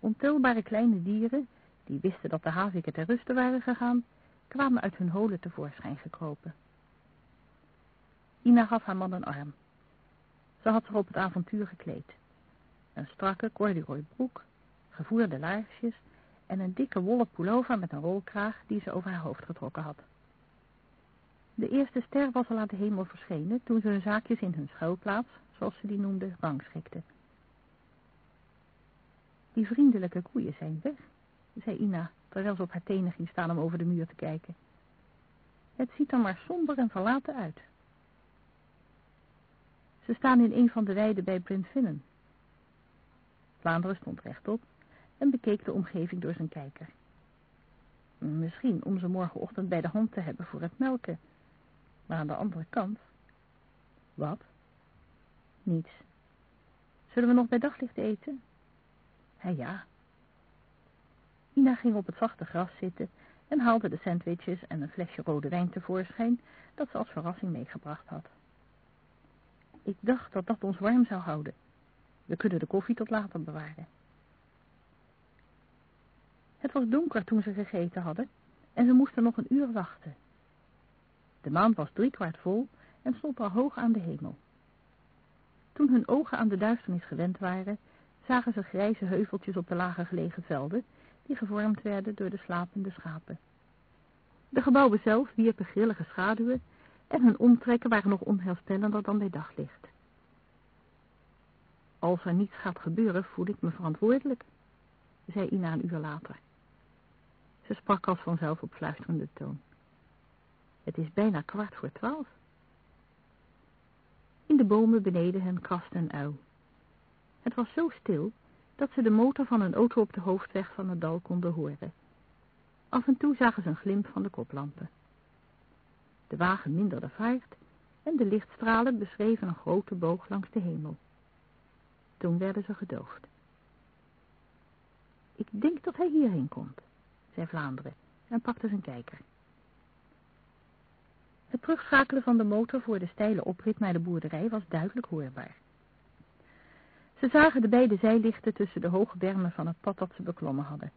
Ontelbare kleine dieren, die wisten dat de haviken ter ruste waren gegaan, kwamen uit hun holen tevoorschijn gekropen. Ina gaf haar man een arm. Ze had zich op het avontuur gekleed. Een strakke corduroy broek, gevoerde laarsjes en een dikke wollen pullover met een rolkraag die ze over haar hoofd getrokken had. De eerste ster was al aan de hemel verschenen toen ze hun zaakjes in hun schuilplaats, zoals ze die noemde, rangschikte. Die vriendelijke koeien zijn weg, zei Ina, terwijl ze op haar tenen ging staan om over de muur te kijken. Het ziet er maar somber en verlaten uit. Ze staan in een van de weiden bij Prins Vinnen. Vlaanderen stond rechtop en bekeek de omgeving door zijn kijker. Misschien om ze morgenochtend bij de hand te hebben voor het melken. Maar aan de andere kant... Wat? Niets. Zullen we nog bij daglicht eten? Ja, ja. Ina ging op het zachte gras zitten en haalde de sandwiches en een flesje rode wijn tevoorschijn dat ze als verrassing meegebracht had. Ik dacht dat dat ons warm zou houden. We kunnen de koffie tot later bewaren. Het was donker toen ze gegeten hadden en ze moesten nog een uur wachten. De maan was driekwart vol en stond al hoog aan de hemel. Toen hun ogen aan de duisternis gewend waren, zagen ze grijze heuveltjes op de lager gelegen velden, die gevormd werden door de slapende schapen. De gebouwen zelf wierpen grillige schaduwen en hun omtrekken waren nog onheilspellender dan bij daglicht. Als er niets gaat gebeuren, voel ik me verantwoordelijk, zei Ina een uur later. Ze sprak als vanzelf op fluisterende toon. Het is bijna kwart voor twaalf. In de bomen beneden hen kraste een uil. Het was zo stil dat ze de motor van een auto op de hoofdweg van het dal konden horen. Af en toe zagen ze een glimp van de koplampen. De wagen minderde vaart en de lichtstralen beschreven een grote boog langs de hemel. Toen werden ze gedoofd. Ik denk dat hij hierheen komt, zei Vlaanderen en pakte zijn kijker. Het terugschakelen van de motor voor de steile oprit naar de boerderij was duidelijk hoorbaar. Ze zagen de beide zijlichten tussen de hoge bermen van het pad dat ze beklommen hadden.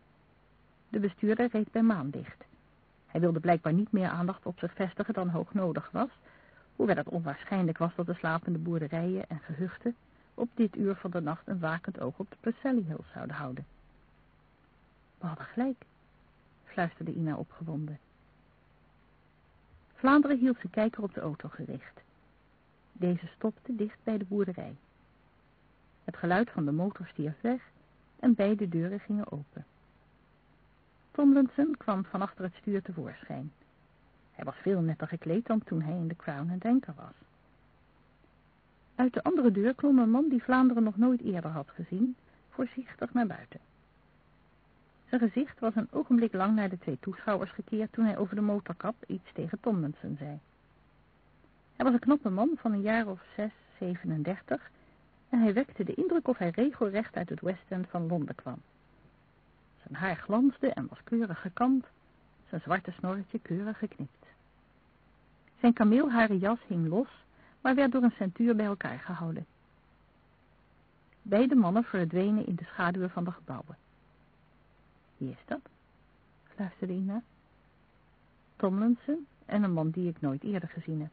De bestuurder reed bij maanlicht. Hij wilde blijkbaar niet meer aandacht op zich vestigen dan hoog nodig was, hoewel het onwaarschijnlijk was dat de slapende boerderijen en gehuchten op dit uur van de nacht een wakend oog op de Pacelli Hills zouden houden. We hadden gelijk, fluisterde Ina opgewonden. Vlaanderen hield zijn kijker op de auto gericht. Deze stopte dicht bij de boerderij. Het geluid van de motor stierf weg en beide deuren gingen open. Tomlinson kwam van achter het stuur tevoorschijn. Hij was veel netter gekleed dan toen hij in de Crown and Anchor was. Uit de andere deur klom een man die Vlaanderen nog nooit eerder had gezien, voorzichtig naar buiten. Zijn gezicht was een ogenblik lang naar de twee toeschouwers gekeerd toen hij over de motorkap iets tegen Tomlinson zei. Hij was een knappe man van een jaar of zes, 37 en hij wekte de indruk of hij regelrecht uit het West End van Londen kwam. Zijn haar glansde en was keurig gekamd, zijn zwarte snorretje keurig geknipt. Zijn kameelharen jas hing los, maar werd door een centuur bij elkaar gehouden. Beide mannen verdwenen in de schaduwen van de gebouwen. Wie is dat? fluisterde Ina. Tomlinson en een man die ik nooit eerder gezien heb.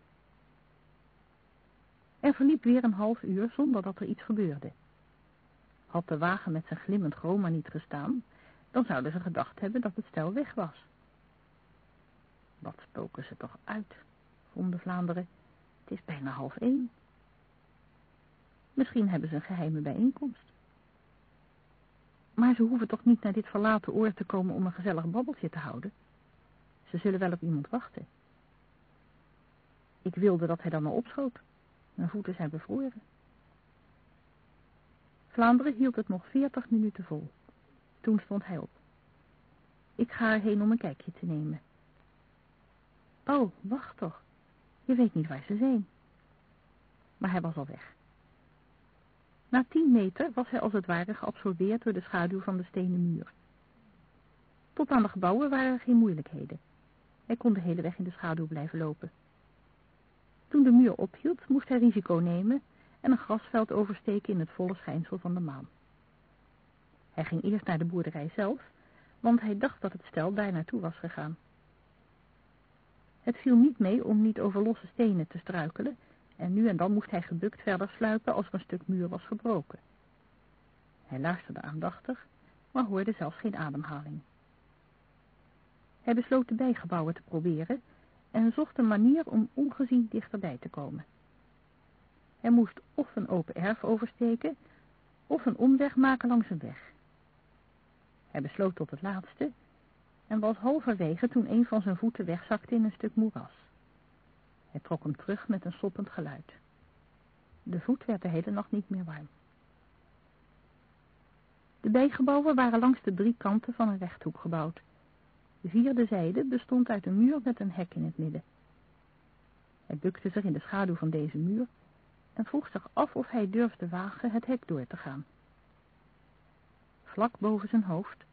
Er verliep weer een half uur zonder dat er iets gebeurde. Had de wagen met zijn glimmend chroma niet gestaan, dan zouden ze gedacht hebben dat het stel weg was. Wat spoken ze toch uit, gromde Vlaanderen. Het is bijna half één. Misschien hebben ze een geheime bijeenkomst. Maar ze hoeven toch niet naar dit verlaten oord te komen om een gezellig babbeltje te houden? Ze zullen wel op iemand wachten. Ik wilde dat hij dan maar opschoot. Mijn voeten zijn bevroren. Vlaanderen hield het nog veertig minuten vol. Toen stond hij op. Ik ga erheen om een kijkje te nemen. Oh, wacht toch. Je weet niet waar ze zijn. Maar hij was al weg. Na tien meter was hij als het ware geabsorbeerd door de schaduw van de stenen muur. Tot aan de gebouwen waren er geen moeilijkheden. Hij kon de hele weg in de schaduw blijven lopen. Toen de muur ophield, moest hij risico nemen en een grasveld oversteken in het volle schijnsel van de maan. Hij ging eerst naar de boerderij zelf, want hij dacht dat het stel daar naartoe was gegaan. Het viel niet mee om niet over losse stenen te struikelen, en nu en dan moest hij gebukt verder sluipen als er een stuk muur was gebroken. Hij luisterde aandachtig, maar hoorde zelfs geen ademhaling. Hij besloot de bijgebouwen te proberen en zocht een manier om ongezien dichterbij te komen. Hij moest of een open erf oversteken, of een omweg maken langs een weg. Hij besloot tot het laatste en was halverwege toen een van zijn voeten wegzakte in een stuk moeras. Hij trok hem terug met een soppend geluid. De voet werd de hele nacht niet meer warm. De bijgebouwen waren langs de drie kanten van een rechthoek gebouwd. De vierde zijde bestond uit een muur met een hek in het midden. Hij bukte zich in de schaduw van deze muur en vroeg zich af of hij durfde wagen het hek door te gaan. Vlak boven zijn hoofd,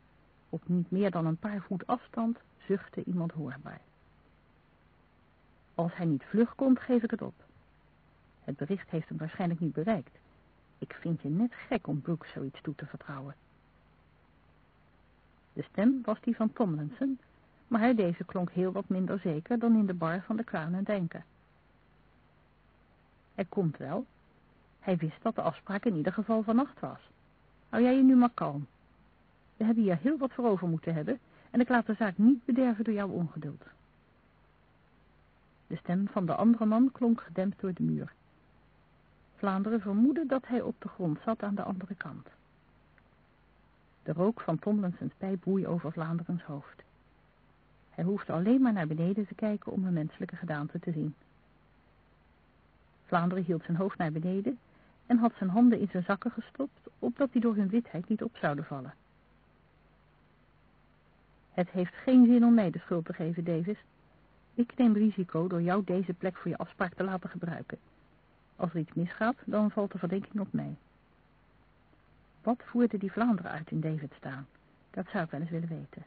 op niet meer dan een paar voet afstand, zuchtte iemand hoorbaar. Als hij niet vlug komt, geef ik het op. Het bericht heeft hem waarschijnlijk niet bereikt. Ik vind je net gek om Brooks zoiets toe te vertrouwen. De stem was die van Tomlinson, maar deze klonk heel wat minder zeker dan in de bar van de Crown en Denken. Hij komt wel. Hij wist dat de afspraak in ieder geval vannacht was. Hou jij je nu maar kalm. We hebben hier heel wat voor over moeten hebben en ik laat de zaak niet bederven door jouw ongeduld. De stem van de andere man klonk gedempt door de muur. Vlaanderen vermoedde dat hij op de grond zat aan de andere kant. De rook van Tomlinsons pijp woei over Vlaanderens hoofd. Hij hoefde alleen maar naar beneden te kijken om een menselijke gedaante te zien. Vlaanderen hield zijn hoofd naar beneden en had zijn handen in zijn zakken gestopt, opdat die door hun witheid niet op zouden vallen. Het heeft geen zin om mij de schuld te geven, Davis. Ik neem risico door jou deze plek voor je afspraak te laten gebruiken. Als er iets misgaat, dan valt de verdenking op mij. Wat voerde die Vlaanderen uit in David staan? Dat zou ik wel eens willen weten.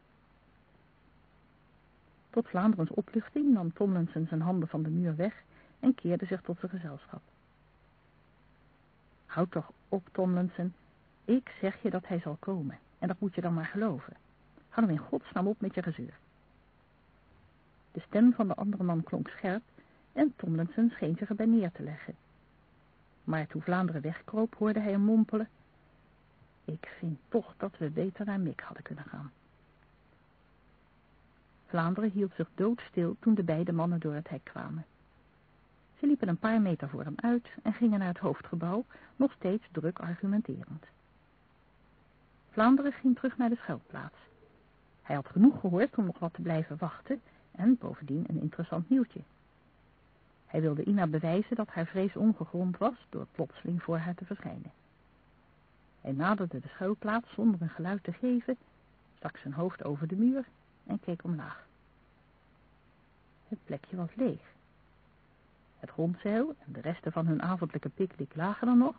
Tot Vlaanderens opluchting nam Tomlinson zijn handen van de muur weg en keerde zich tot zijn gezelschap. Houd toch op, Tomlinson. Ik zeg je dat hij zal komen, en dat moet je dan maar geloven. Ga hem in godsnaam op met je gezeur. De stem van de andere man klonk scherp en Tomlinson scheen zich erbij neer te leggen. Maar toen Vlaanderen wegkroop, hoorde hij hem mompelen. Ik vind toch dat we beter naar Mick hadden kunnen gaan. Vlaanderen hield zich doodstil toen de beide mannen door het hek kwamen. Ze liepen een paar meter voor hem uit en gingen naar het hoofdgebouw, nog steeds druk argumenterend. Vlaanderen ging terug naar de schuilplaats. Hij had genoeg gehoord om nog wat te blijven wachten en bovendien een interessant nieuwtje. Hij wilde Ina bewijzen dat haar vrees ongegrond was door plotseling voor haar te verschijnen. Hij naderde de schuilplaats zonder een geluid te geven, stak zijn hoofd over de muur en keek omlaag. Het plekje was leeg. Het grondzeil en de resten van hun avondelijke picknick lagen er nog,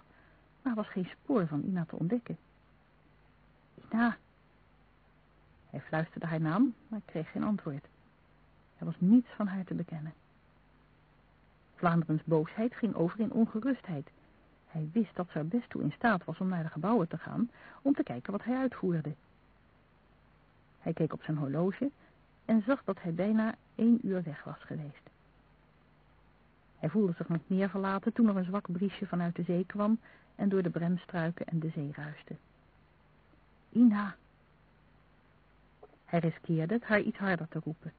maar was geen spoor van Ina te ontdekken. Ina. Hij fluisterde haar naam, maar kreeg geen antwoord. Er was niets van haar te bekennen. Vlaanderens boosheid ging over in ongerustheid. Hij wist dat ze er best toe in staat was om naar de gebouwen te gaan, om te kijken wat hij uitvoerde. Hij keek op zijn horloge en zag dat hij bijna één uur weg was geweest. Hij voelde zich nog meer verlaten toen er een zwak briesje vanuit de zee kwam en door de bremstruiken en de zee ruiste. Ina. Hij riskeerde het haar iets harder te roepen.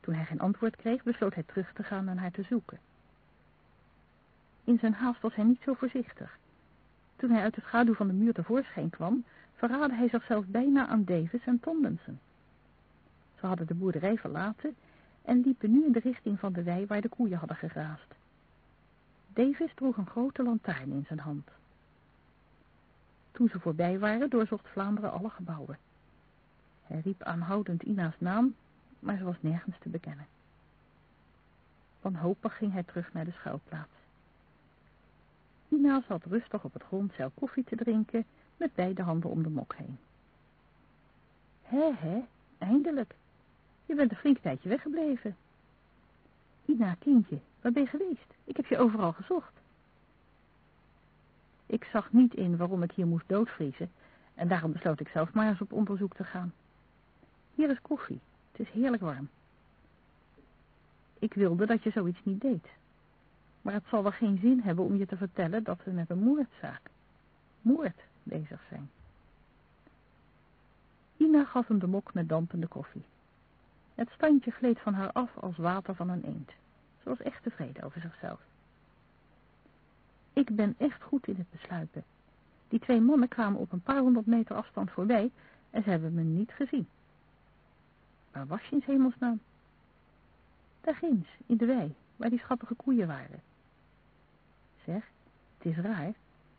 Toen hij geen antwoord kreeg, besloot hij terug te gaan en haar te zoeken. In zijn haast was hij niet zo voorzichtig. Toen hij uit de schaduw van de muur tevoorschijn kwam, verraadde hij zichzelf bijna aan Davis en Tomlinson. Ze hadden de boerderij verlaten en liepen nu in de richting van de wei waar de koeien hadden gegraasd. Davis droeg een grote lantaarn in zijn hand. Toen ze voorbij waren, doorzocht Vlaanderen alle gebouwen. Hij riep aanhoudend Ina's naam, maar ze was nergens te bekennen. Wanhopig ging hij terug naar de schuilplaats. Ina zat rustig op het grondzeil koffie te drinken, met beide handen om de mok heen. Hé, hé, eindelijk. Je bent een flink tijdje weggebleven. Ina, kindje, waar ben je geweest? Ik heb je overal gezocht. Ik zag niet in waarom ik hier moest doodvriezen en daarom besloot ik zelf maar eens op onderzoek te gaan. Hier is koffie. Het is heerlijk warm. Ik wilde dat je zoiets niet deed. Maar het zal wel geen zin hebben om je te vertellen dat we met een moordzaak, moord, bezig zijn. Ina gaf hem de mok met dampende koffie. Het standje gleed van haar af als water van een eend. Ze was echt tevreden over zichzelf. Ik ben echt goed in het besluiten. Die twee mannen kwamen op een paar honderd meter afstand voorbij en ze hebben me niet gezien. Waar was je in hemelsnaam? Daar ginds, in de wei, waar die schattige koeien waren. Zeg, het is raar,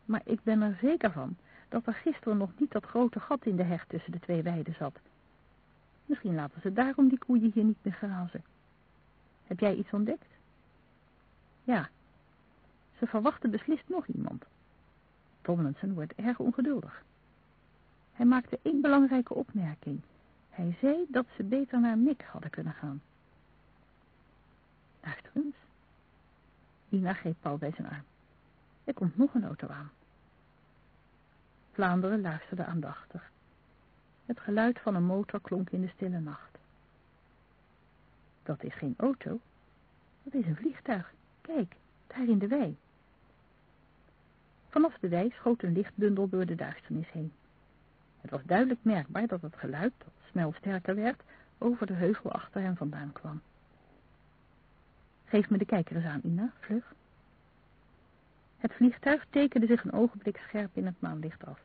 maar ik ben er zeker van dat er gisteren nog niet dat grote gat in de heg tussen de twee weiden zat. Misschien laten ze daarom die koeien hier niet meer grazen. Heb jij iets ontdekt? Ja, ze verwachten beslist nog iemand. Tomlinson wordt erg ongeduldig. Hij maakte één belangrijke opmerking. Hij zei dat ze beter naar Mick hadden kunnen gaan. Achter eens. Ina greep Paul bij zijn arm. Er komt nog een auto aan. Vlaanderen luisterde aandachtig. Het geluid van een motor klonk in de stille nacht. Dat is geen auto. Dat is een vliegtuig. Kijk, daar in de wei. Vanaf de wei schoot een lichtbundel door de duisternis heen. Het was duidelijk merkbaar dat het geluid, dat snel sterker werd, over de heuvel achter hem vandaan kwam. Geef me de kijker eens aan, Ina, vlug. Het vliegtuig tekende zich een ogenblik scherp in het maanlicht af.